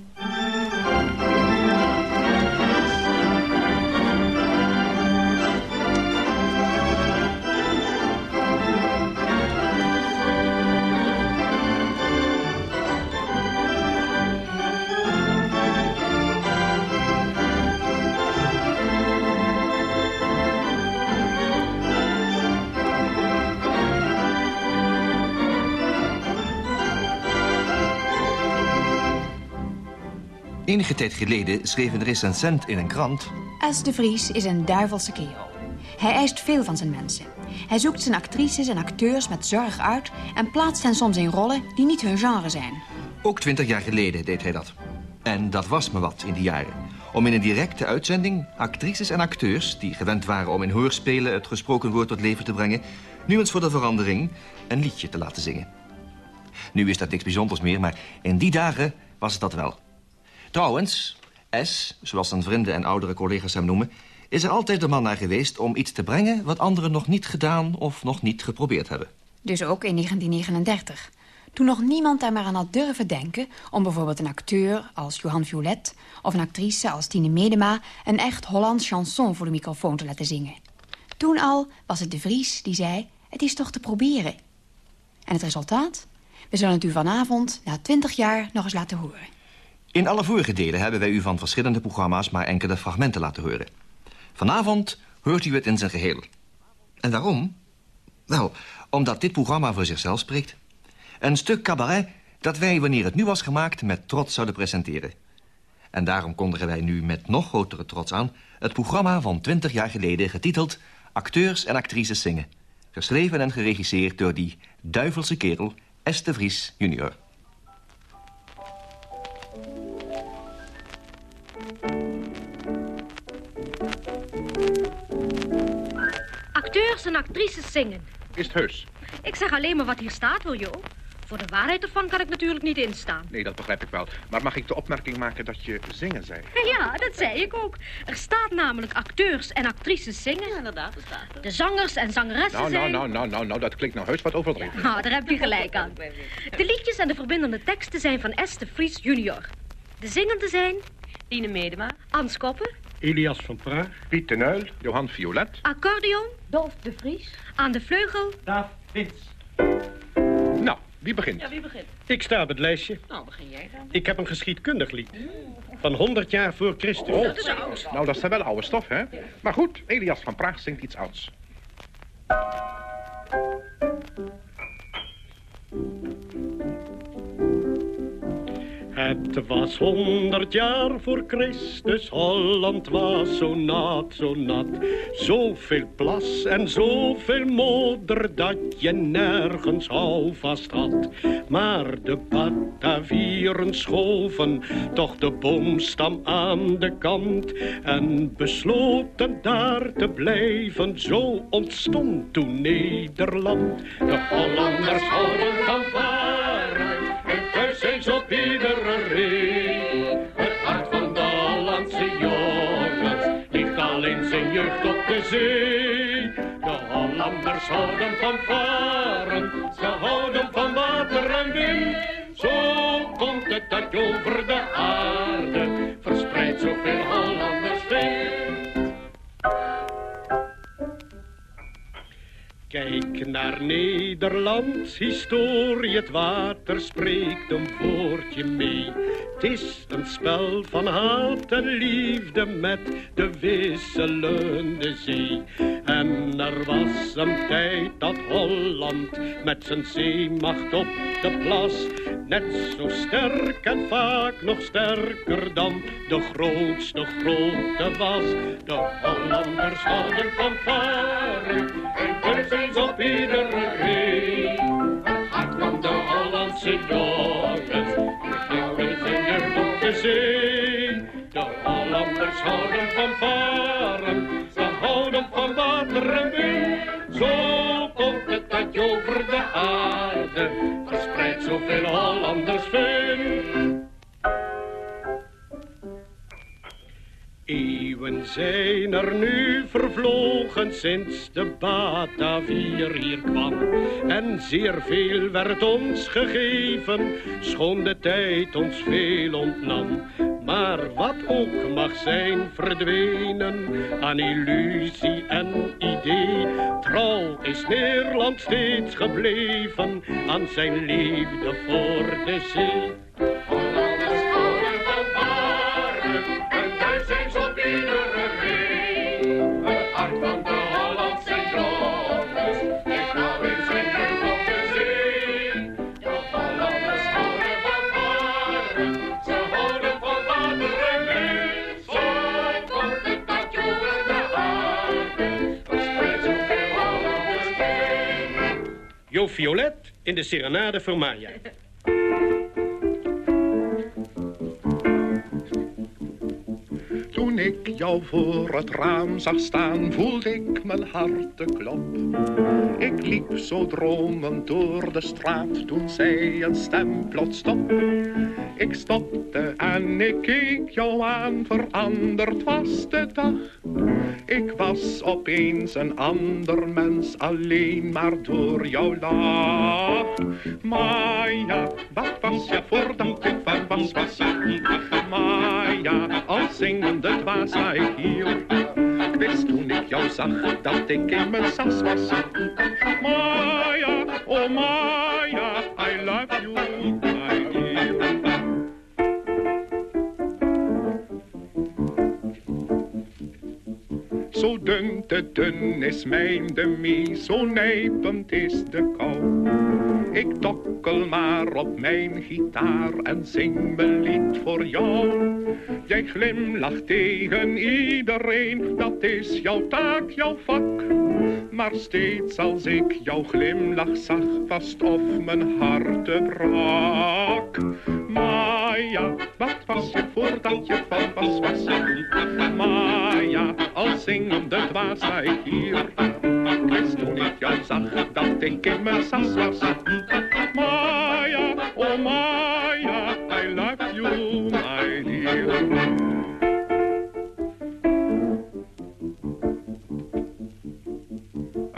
Speaker 7: Enige tijd geleden schreef een recensent in een krant...
Speaker 5: S. de Vries is een duivelse kerel. Hij eist veel van zijn mensen. Hij zoekt zijn actrices en acteurs met zorg uit... en plaatst hen soms in rollen die niet hun genre zijn.
Speaker 7: Ook twintig jaar geleden deed hij dat. En dat was me wat in die jaren. Om in een directe uitzending actrices en acteurs... die gewend waren om in hoorspelen het gesproken woord tot leven te brengen... nu eens voor de verandering een liedje te laten zingen. Nu is dat niks bijzonders meer, maar in die dagen was het dat wel. Trouwens, S, zoals zijn vrienden en oudere collega's hem noemen... is er altijd de man naar geweest om iets te brengen... wat anderen nog niet gedaan of nog niet geprobeerd hebben.
Speaker 5: Dus ook in 1939. Toen nog niemand daar maar aan had durven denken... om bijvoorbeeld een acteur als Johan Violet... of een actrice als Tine Medema... een echt Hollands chanson voor de microfoon te laten zingen. Toen al was het de Vries die zei... het is toch te proberen. En het resultaat? We zullen het u vanavond, na twintig jaar, nog eens laten horen.
Speaker 7: In alle vorige delen hebben wij u van verschillende programma's maar enkele fragmenten laten horen. Vanavond hoort u het in zijn geheel. En waarom? Wel, omdat dit programma voor zichzelf spreekt. Een stuk cabaret dat wij, wanneer het nu was gemaakt, met trots zouden presenteren. En daarom kondigen wij nu met nog grotere trots aan... het programma van 20 jaar geleden getiteld Acteurs en actrices zingen. Geschreven en geregisseerd door die duivelse kerel de Vries junior.
Speaker 18: Acteurs en actrices zingen.
Speaker 19: Is het heus?
Speaker 18: Ik zeg alleen maar wat hier staat, wil je ook? Voor de waarheid ervan kan ik natuurlijk niet instaan.
Speaker 19: Nee, dat begrijp ik wel. Maar mag ik de opmerking maken dat je zingen zei?
Speaker 18: Ja, dat zei ik ook. Er staat namelijk acteurs en actrices zingen. Ja,
Speaker 20: inderdaad, dat staat er.
Speaker 18: De zangers en zangeressen
Speaker 19: Nou, nou,
Speaker 18: zijn...
Speaker 19: nou, nou, nou, nou, dat klinkt nou heus wat overdreven.
Speaker 18: Nou, daar heb je gelijk aan. De liedjes en de verbindende teksten zijn van S. de Vries junior. De zingende zijn...
Speaker 20: Tine Medema.
Speaker 18: Ans Koppen.
Speaker 19: Elias van Praag. Piet de Nuil. Johan Violet.
Speaker 18: Accordeon. Dolf de Vries. Aan de vleugel.
Speaker 19: Daaf Wins. Nou, wie begint?
Speaker 20: Ja, wie begint?
Speaker 21: Ik sta op het lijstje.
Speaker 20: Nou, begin jij dan.
Speaker 21: Ik heb een geschiedkundig lied. Van 100 jaar voor Christus.
Speaker 19: Oh, nou, dat is dan wel oude stof, hè? Maar goed, Elias van Praag zingt iets ouds.
Speaker 21: Het was honderd jaar voor Christus, Holland was zo nat, zo nat. Zoveel plas en zoveel modder dat je nergens houvast had. Maar de Batavieren schoven toch de boomstam aan de kant en besloten daar te blijven. Zo ontstond toen Nederland. De Hollanders houden van De Hollanders houden van varen, ze houden van water en wind. Zo komt het dat je over de aarde Kijk naar Nederlands historie, het water spreekt een woordje mee. Het is een spel van haat en liefde met de wisselende zee. En er was een tijd dat Holland met zijn zeemacht op de plas net zo sterk en vaak nog sterker dan de grootste grote was. De Hollanders hadden van varen en kussens op iedere ree. Het hart van de Hollandse jongens, die zijn er op de zee. De Hollanders houden van varen, ze houden van water en wind. Zo komt het dat over de aarde verspreid zoveel Hollanders vindt. Eeuwen zijn er nu vervlogen sinds de Batavier hier kwam. En zeer veel werd ons gegeven, schoon de tijd ons veel ontnam. Maar wat ook mag zijn verdwenen aan illusie en idee. Trouw is Nederland steeds gebleven aan zijn liefde voor de zee. Violet in de Serenade voor Maya.
Speaker 19: Toen ik jou voor het raam zag staan, voelde ik mijn hart te klop. Ik liep zo dromend door de straat, toen zei een stem plots stop. Ik stopte en ik keek jou aan, veranderd was de dag. Ik was opeens een ander mens, alleen maar door jouw lach. Maar ja, wat was je voor dat ik van was, was ik Maar ja, als zingende dwaas sta ik hier. Ik wist toen ik jou zag, dat ik in mijn sas was. Maya, oh Maya, Zo dun te dun is mijn de mie, zo nijpend is de kou. Ik tok
Speaker 22: sukkel maar op mijn gitaar en zing mijn lied voor jou. Jij glimlacht tegen iedereen, dat is jouw taak, jouw vak. Maar steeds als ik jouw glimlach zag, vast of mijn hart brak. Maar wat was je voordat je van was, was je ja, als zingende dwaas sta ik hier. Wist toen ik jou zag, dat ik in mijn sas was. Maya, oh Maya,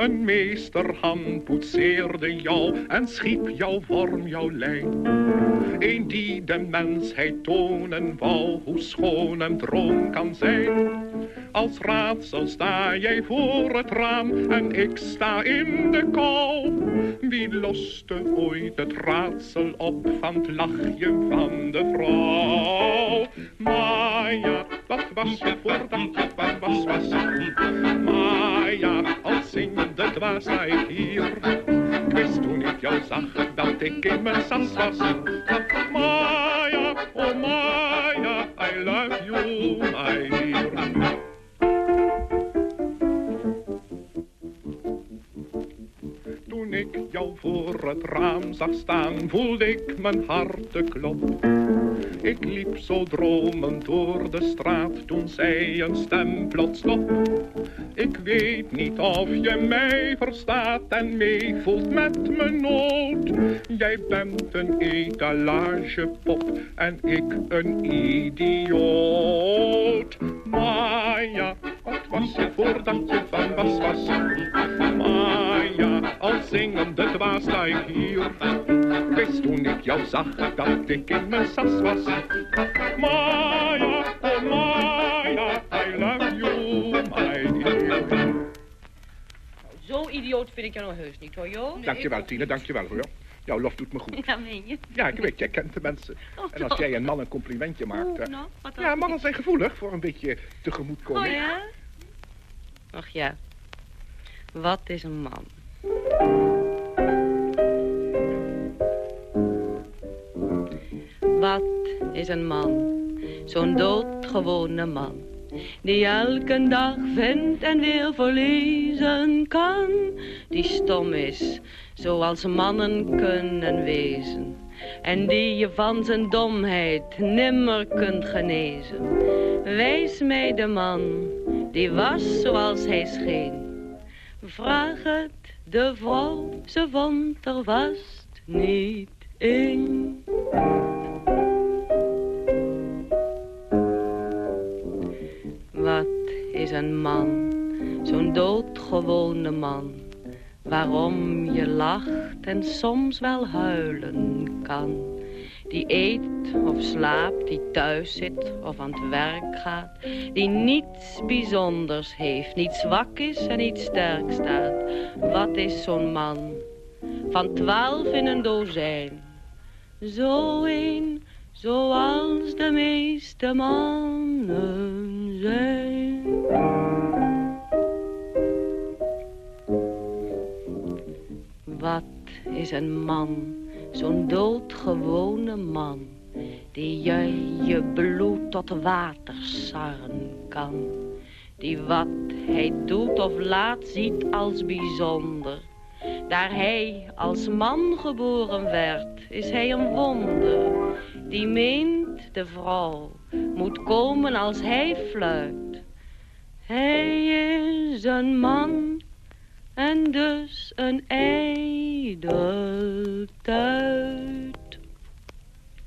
Speaker 22: Een meesterhand poetseerde jou en schiep jouw vorm, jouw lijn. Een die de mensheid tonen wou, hoe schoon een droom kan zijn. Als raadsel sta jij voor het raam en ik sta in de kou. Wie loste ooit het raadsel op van het lachje van de vrouw? Maar ja, wat was je voordat je wat was, was? Maar ja, als zingende dwaas sta hier. Ik wist toen ik jou zag dat ik in mijn sas was. Maya, oh Maya, I love you, my dear. Toen ik jou voor het raam zag staan, voelde ik mijn hart klop. Ik liep zo dromend door de straat, toen zei een stem plots stop. Ik weet niet of je mij verstaat en meevoelt met mijn nood. Jij bent een etalagepop en ik een idioot. Maar ja, was je voordat je van was was? Maar ja, als zingende dwaas sta ik hier. Wist toen ik jou zag dat ik in mijn sas was. Maya, oh Maya, I love you, my dear.
Speaker 20: Zo idioot vind ik jou nou heus niet, hoor, Jo.
Speaker 19: Dankjewel, Tine, dankjewel hoor. Jouw lof doet me goed.
Speaker 20: Ja, meen je?
Speaker 19: Ja, ik weet, jij kent de mensen. En als jij een man een complimentje maakt... hè.
Speaker 20: nou?
Speaker 19: Ja, mannen zijn gevoelig voor een beetje tegemoetkoming.
Speaker 20: Oh ja? Ach ja. Wat is een man? Wat is een man? Zo'n doodgewone man. Die elke dag vindt en weer verliezen kan. Die stom is, zoals mannen kunnen wezen. En die je van zijn domheid nimmer kunt genezen. Wijs mij de man, die was zoals hij scheen. Vraag het de vrouw, ze vond er vast niet in. Wat is een man, zo'n doodgewone man, waarom je lacht en soms wel huilen kan. Die eet of slaapt, die thuis zit of aan het werk gaat, die niets bijzonders heeft, niet zwak is en niet sterk staat. Wat is zo'n man? Van twaalf in een dozijn. Zo een, zoals de meeste mannen zijn. Is een man? Zo'n doodgewone man. Die je je bloed tot water sarren kan. Die wat hij doet of laat ziet als bijzonder. Daar hij als man geboren werd, is hij een wonder. Die meent de vrouw moet komen als hij fluit. Hij is een man en dus een ijdeltuit.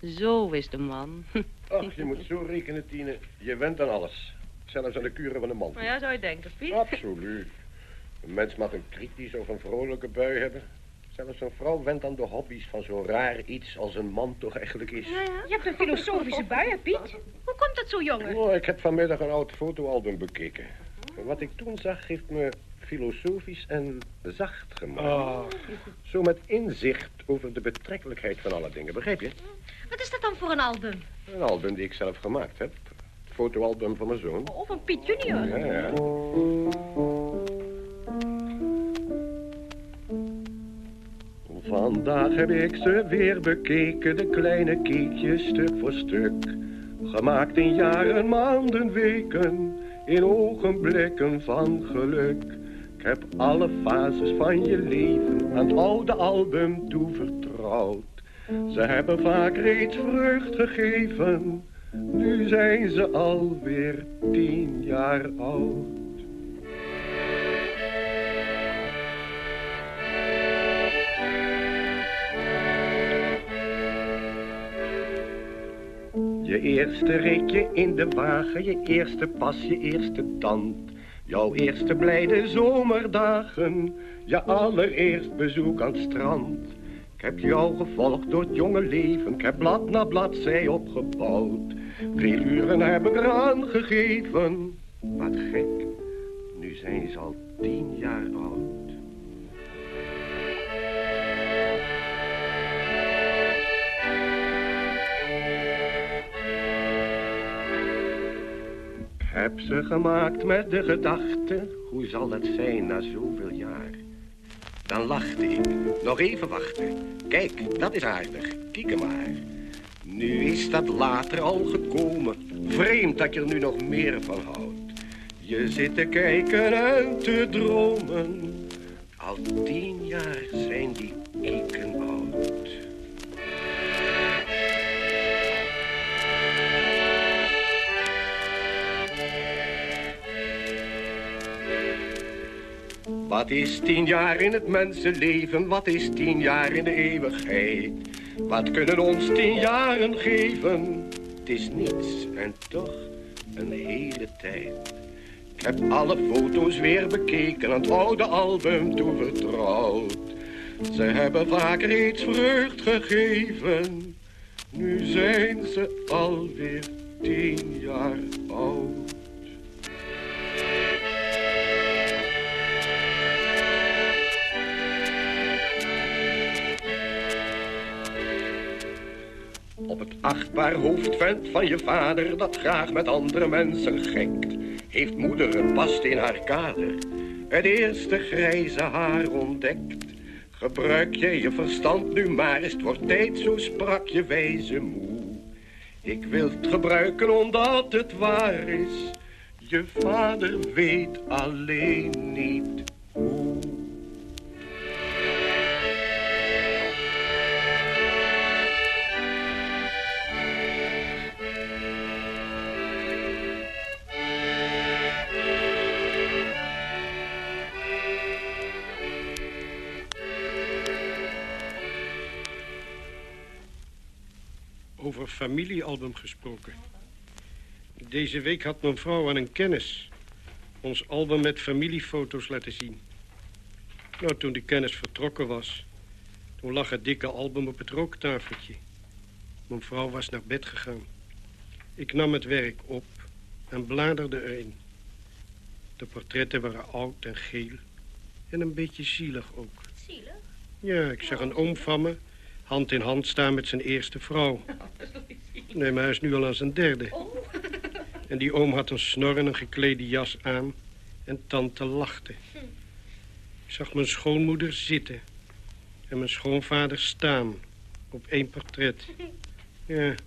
Speaker 20: Zo is de man.
Speaker 23: Ach, je moet zo rekenen, Tine. Je went aan alles. Zelfs aan de kuren van een man.
Speaker 20: Maar ja, zou je denken, Piet?
Speaker 23: Absoluut. Een mens mag een kritische of een vrolijke bui hebben. Zelfs een vrouw went aan de hobby's van zo raar iets als een man toch eigenlijk is.
Speaker 18: Je hebt een filosofische bui, hè, Piet? Hoe komt dat zo, jongen?
Speaker 23: Oh, ik heb vanmiddag een oud fotoalbum bekeken. Wat ik toen zag heeft me filosofisch en zacht gemaakt. Zo met inzicht over de betrekkelijkheid van alle dingen, begrijp je?
Speaker 18: Wat is dat dan voor een album?
Speaker 23: Een album die ik zelf gemaakt heb. Het fotoalbum van mijn zoon.
Speaker 18: Of een Piet Junior?
Speaker 23: Ja, ja. Vandaag heb ik ze weer bekeken, de kleine kiekjes stuk voor stuk. Gemaakt in jaren, maanden, weken, in ogenblikken van geluk. Heb alle fases van je leven aan het oude album toevertrouwd. Ze hebben vaak reeds vreugd gegeven, nu zijn ze alweer tien jaar oud. Je eerste ritje in de wagen, je eerste pas, je eerste tand. Jouw eerste blijde zomerdagen, je allereerst bezoek aan het strand. Ik heb jou gevolgd door het jonge leven, ik heb blad na bladzij opgebouwd. Veel uren heb ik eraan gegeven, wat gek, nu zijn ze al tien jaar oud. Heb ze gemaakt met de gedachte, hoe zal dat zijn na zoveel jaar? Dan lachte ik, nog even wachten. Kijk, dat is aardig, kijk maar. Nu is dat later al gekomen, vreemd dat je er nu nog meer van houdt. Je zit te kijken en te dromen, al tien jaar zijn die kieken Wat is tien jaar in het mensenleven? Wat is tien jaar in de eeuwigheid? Wat kunnen ons tien jaren geven? Het is niets en toch een hele tijd. Ik heb alle foto's weer bekeken, aan het oude album toevertrouwd. Ze hebben vaak reeds vreugd gegeven. Nu zijn ze alweer tien jaar oud. Op het achtbaar hoofdvent van je vader, dat graag met andere mensen gekt, heeft moeder een past in haar kader, het eerste grijze haar ontdekt. Gebruik je je verstand nu maar eens, het wordt tijd, zo sprak je wijze moe. Ik wil het gebruiken omdat het waar is, je vader weet alleen niet
Speaker 21: familiealbum gesproken. Deze week had mijn vrouw aan een kennis ons album met familiefoto's laten zien. Nou, toen de kennis vertrokken was, toen lag het dikke album op het rooktafeltje. Mijn vrouw was naar bed gegaan. Ik nam het werk op en bladerde erin. De portretten waren oud en geel en een beetje zielig ook.
Speaker 18: Zielig?
Speaker 21: Ja, ik zag een oom van me hand in hand staan met zijn eerste vrouw. Nee, maar hij is nu al aan zijn derde. En die oom had een snor en een geklede jas aan en tante lachte. Ik zag mijn schoonmoeder zitten en mijn schoonvader staan op één portret. Ja, ik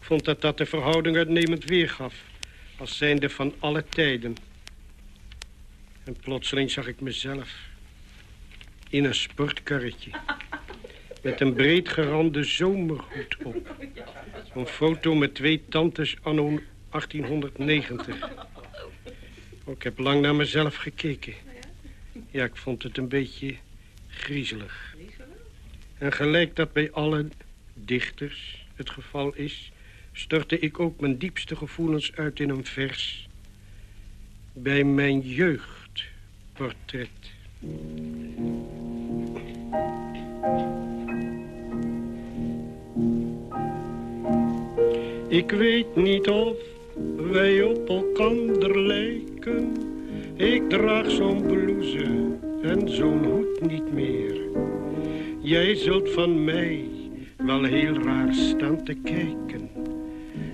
Speaker 21: vond dat dat de verhouding uitnemend weergaf, als zijnde van alle tijden. En plotseling zag ik mezelf in een sportkarretje met een breed gerande zomerhoed op. Een foto met twee tantes anno 1890. Oh, ik heb lang naar mezelf gekeken. Ja, ik vond het een beetje griezelig. En gelijk dat bij alle dichters het geval is... stortte ik ook mijn diepste gevoelens uit in een vers... bij mijn jeugdportret. Ik weet niet of wij op elkander lijken. Ik draag zo'n blouse en zo'n hoed niet meer. Jij zult van mij wel heel raar staan te kijken.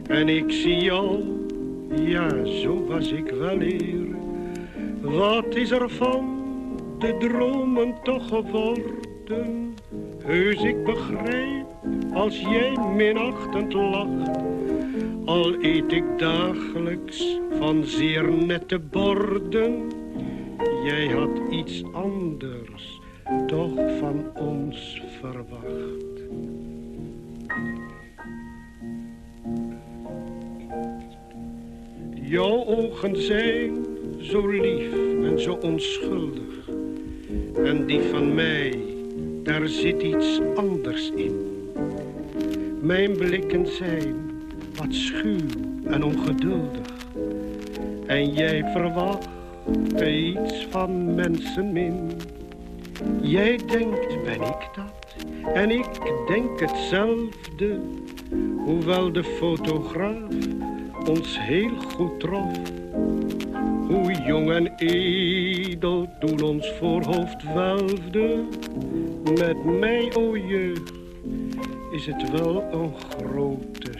Speaker 21: En ik zie al, ja, zo was ik wel eer. Wat is er van de dromen toch geworden? Heus, ik begrijp als jij minachtend lacht. Al eet ik dagelijks van zeer nette borden. Jij had iets anders toch van ons verwacht. Jouw ogen zijn zo lief en zo onschuldig. En die van mij, daar zit iets anders in. Mijn blikken zijn wat schuw en ongeduldig. En jij verwacht iets van mensenmin. Jij denkt, ben ik dat? En ik denk hetzelfde. Hoewel de fotograaf ons heel goed trof. Hoe jong en edel toen ons voorhoofd welfde. Met mij, o jeugd, is het wel een grote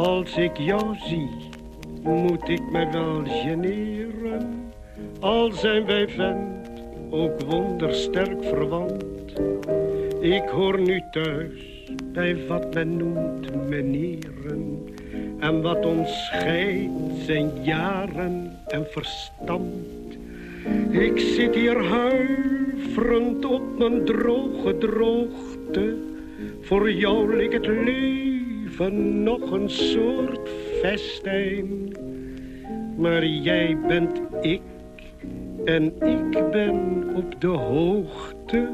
Speaker 21: Als ik jou zie, moet ik me wel generen. Al zijn wij vent, ook wondersterk verwant. Ik hoor nu thuis bij wat men noemt meneren. En wat ons scheidt zijn jaren en verstand. Ik zit hier huiverend op mijn droge droogte. Voor jou ligt het leven nog een soort festijn. Maar jij bent ik en ik ben op de hoogte.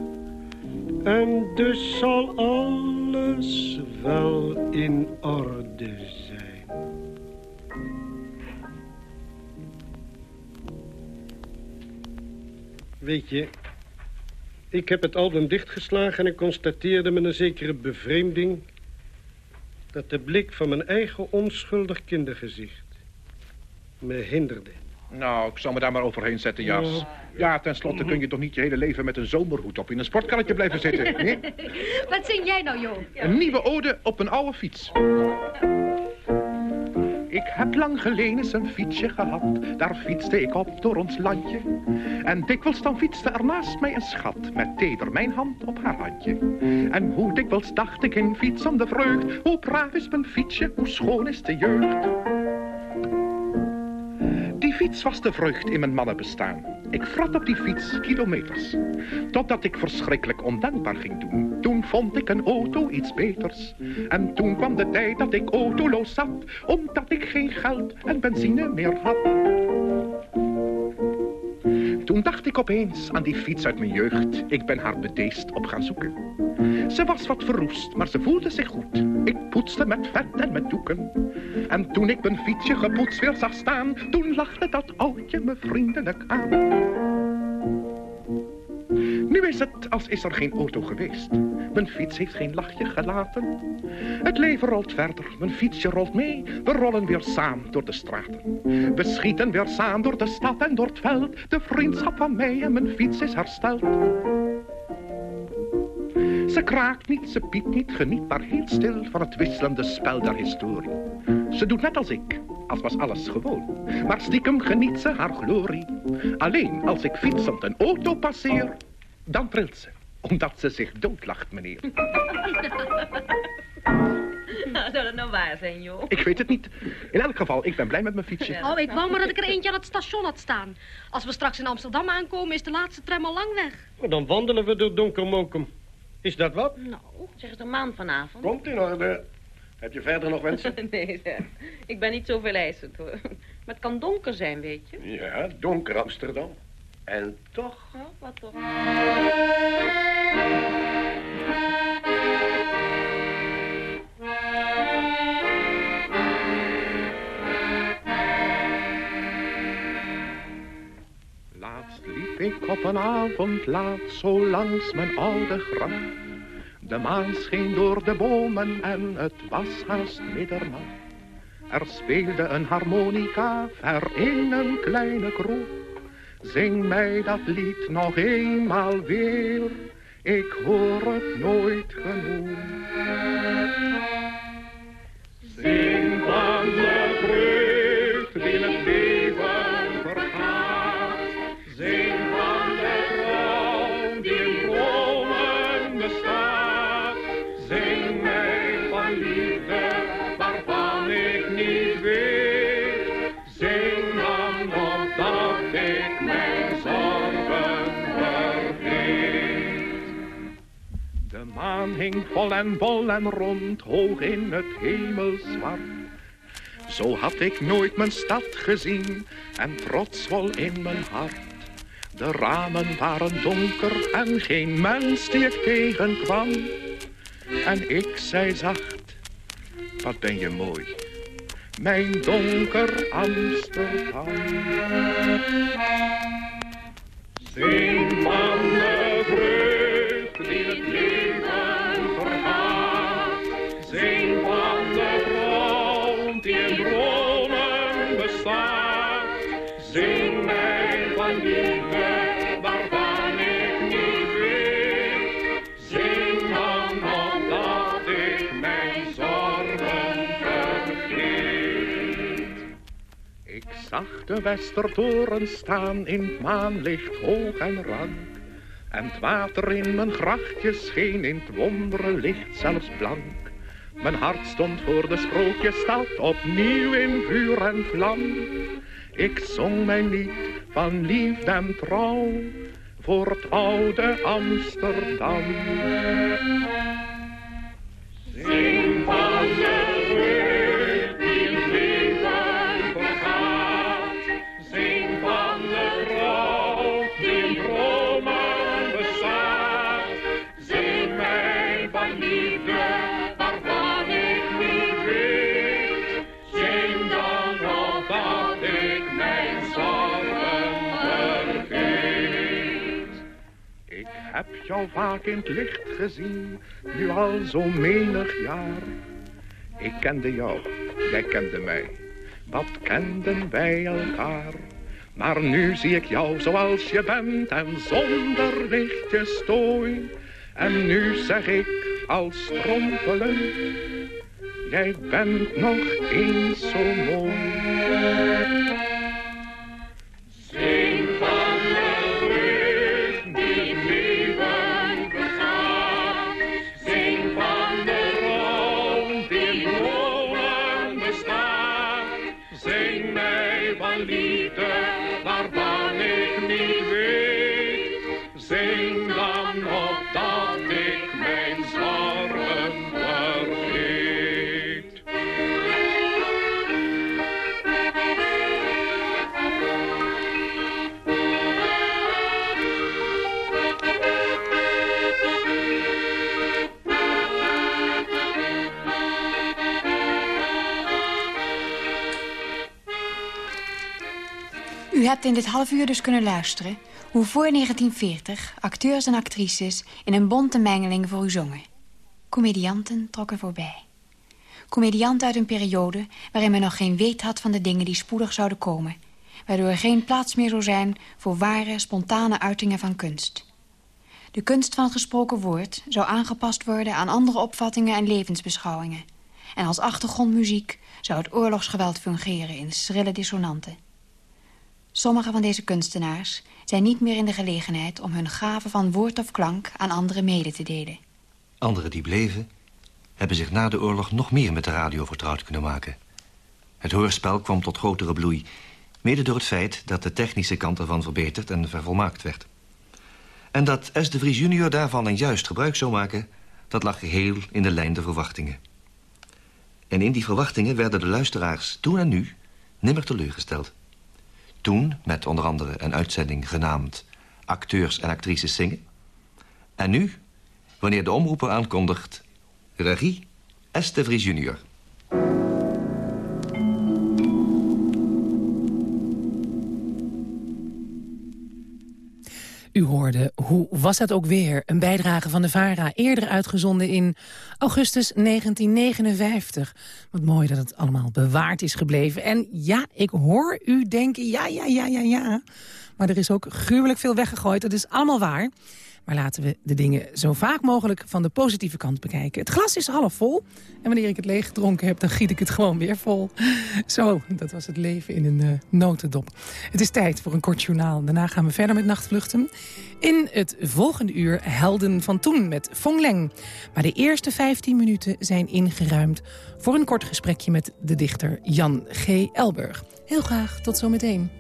Speaker 21: En dus zal alles wel in orde zijn. Weet je, ik heb het album dichtgeslagen en ik constateerde met een zekere bevreemding... dat de blik van mijn eigen onschuldig kindergezicht me hinderde.
Speaker 22: Nou, ik zal me daar maar overheen zetten, Jas.
Speaker 21: Oh.
Speaker 22: Ja, tenslotte kun je toch niet je hele leven met een zomerhoed op in een sportkarretje blijven zitten, hè?
Speaker 18: Wat zing jij nou, joh?
Speaker 22: Een nieuwe ode op een oude fiets. Ik heb lang geleden eens een fietsje gehad, daar fietste ik op door ons landje. En dikwijls dan fietste er naast mij een schat, met teder mijn hand op haar handje. En hoe dikwijls dacht ik in fietsende vreugd, hoe braaf is mijn fietsje, hoe schoon is de jeugd. Die fiets was de vreugd in mijn mannenbestaan. Ik vrat op die fiets kilometers. Totdat ik verschrikkelijk ondankbaar ging doen. Toen vond ik een auto iets beters. En toen kwam de tijd dat ik autoloos zat. Omdat ik geen geld en benzine meer had. Toen dacht ik opeens aan die fiets uit mijn jeugd. Ik ben haar bedeesd op gaan zoeken. Ze was wat verroest, maar ze voelde zich goed. Ik poetste met vet en met doeken. En toen ik mijn fietsje gepoetst weer zag staan, toen lachte dat oudje me vriendelijk aan. Nu is het als is er geen auto geweest. Mijn fiets heeft geen lachje gelaten. Het leven rolt verder, mijn fietsje rolt mee. We rollen weer samen door de straten. We schieten weer samen door de stad en door het veld. De vriendschap van mij en mijn fiets is hersteld. Ze kraakt niet, ze piept niet, geniet maar heel stil van het wisselende spel der historie. Ze doet net als ik, als was alles gewoon. Maar stiekem geniet ze haar glorie. Alleen als ik fietsend een auto passeer, dan trilt ze. Omdat ze zich doodlacht, meneer.
Speaker 20: Nou, zou dat nou waar zijn, joh?
Speaker 22: Ik weet het niet. In elk geval, ik ben blij met mijn fietsje.
Speaker 18: Oh, ik wou maar dat ik er eentje aan het station had staan. Als we straks in Amsterdam aankomen, is de laatste tram al lang weg.
Speaker 21: Maar Dan wandelen we door Donkermokum. Is dat wat?
Speaker 20: Nou, zeg eens een maan vanavond.
Speaker 23: Komt in orde. Heb je verder nog wensen?
Speaker 20: nee, zeg. Ik ben niet zoveel eisend, hoor. Maar het kan donker zijn, weet je.
Speaker 23: Ja, donker Amsterdam. En toch...
Speaker 20: Oh, wat toch?
Speaker 22: Laatst liep ik op een avond laat zo langs mijn oude graf. De maan scheen door de bomen en het was haast middernacht. Er speelde een harmonica ver in een kleine kroeg. Zing mij dat lied nog eenmaal weer, ik hoor het nooit genoeg. Vol en bol en rond, hoog in het hemelswart. Zo had ik nooit mijn stad gezien en trots vol in mijn hart. De ramen waren donker en geen mens die ik tegenkwam. En ik zei zacht, wat ben je mooi, mijn donker Amsterdam. Zing De Westertoren staan in het maanlicht hoog en rank. En het water in mijn grachtje scheen in het wondere licht zelfs blank. Mijn hart stond voor de sprookjesstad opnieuw in vuur en vlam. Ik zong mijn lied van liefde en trouw voor het oude Amsterdam. Jou vaak in het licht gezien, nu al zo menig jaar. Ik kende jou, jij kende mij, wat kenden wij elkaar. Maar nu zie ik jou zoals je bent en zonder lichtje stooi. En nu zeg ik als strompelend, jij bent nog eens zo mooi.
Speaker 5: Hebt in dit half uur dus kunnen luisteren hoe voor 1940 acteurs en actrices in een bonte mengeling voor u zongen. Comedianten trokken voorbij. Comedianten uit een periode waarin men nog geen weet had van de dingen die spoedig zouden komen, waardoor er geen plaats meer zou zijn voor ware, spontane uitingen van kunst. De kunst van het gesproken woord zou aangepast worden aan andere opvattingen en levensbeschouwingen. En als achtergrondmuziek zou het oorlogsgeweld fungeren in schrille dissonanten. Sommige van deze kunstenaars zijn niet meer in de gelegenheid om hun gave van woord of klank aan anderen mede te delen.
Speaker 7: Anderen die bleven, hebben zich na de oorlog nog meer met de radio vertrouwd kunnen maken. Het hoorspel kwam tot grotere bloei, mede door het feit dat de technische kant ervan verbeterd en vervolmaakt werd. En dat S. de Vries junior daarvan een juist gebruik zou maken, dat lag geheel in de lijn der verwachtingen. En in die verwachtingen werden de luisteraars toen en nu nimmer teleurgesteld. Toen met onder andere een uitzending genaamd Acteurs en actrices zingen. En nu, wanneer de omroeper aankondigt... Regie S. de Vries junior.
Speaker 4: U hoorde Hoe was dat ook weer? Een bijdrage van de VARA, eerder uitgezonden in augustus 1959. Wat mooi dat het allemaal bewaard is gebleven. En ja, ik hoor u denken, ja, ja, ja, ja, ja. Maar er is ook gruwelijk veel weggegooid, dat is allemaal waar. Maar laten we de dingen zo vaak mogelijk van de positieve kant bekijken. Het glas is half vol. En wanneer ik het leeg gedronken heb, dan giet ik het gewoon weer vol. Zo, dat was het leven in een uh, notendop. Het is tijd voor een kort journaal. Daarna gaan we verder met nachtvluchten. In het volgende uur Helden van Toen met Fong Leng. Maar de eerste 15 minuten zijn ingeruimd... voor een kort gesprekje met de dichter Jan G. Elburg. Heel graag, tot zometeen.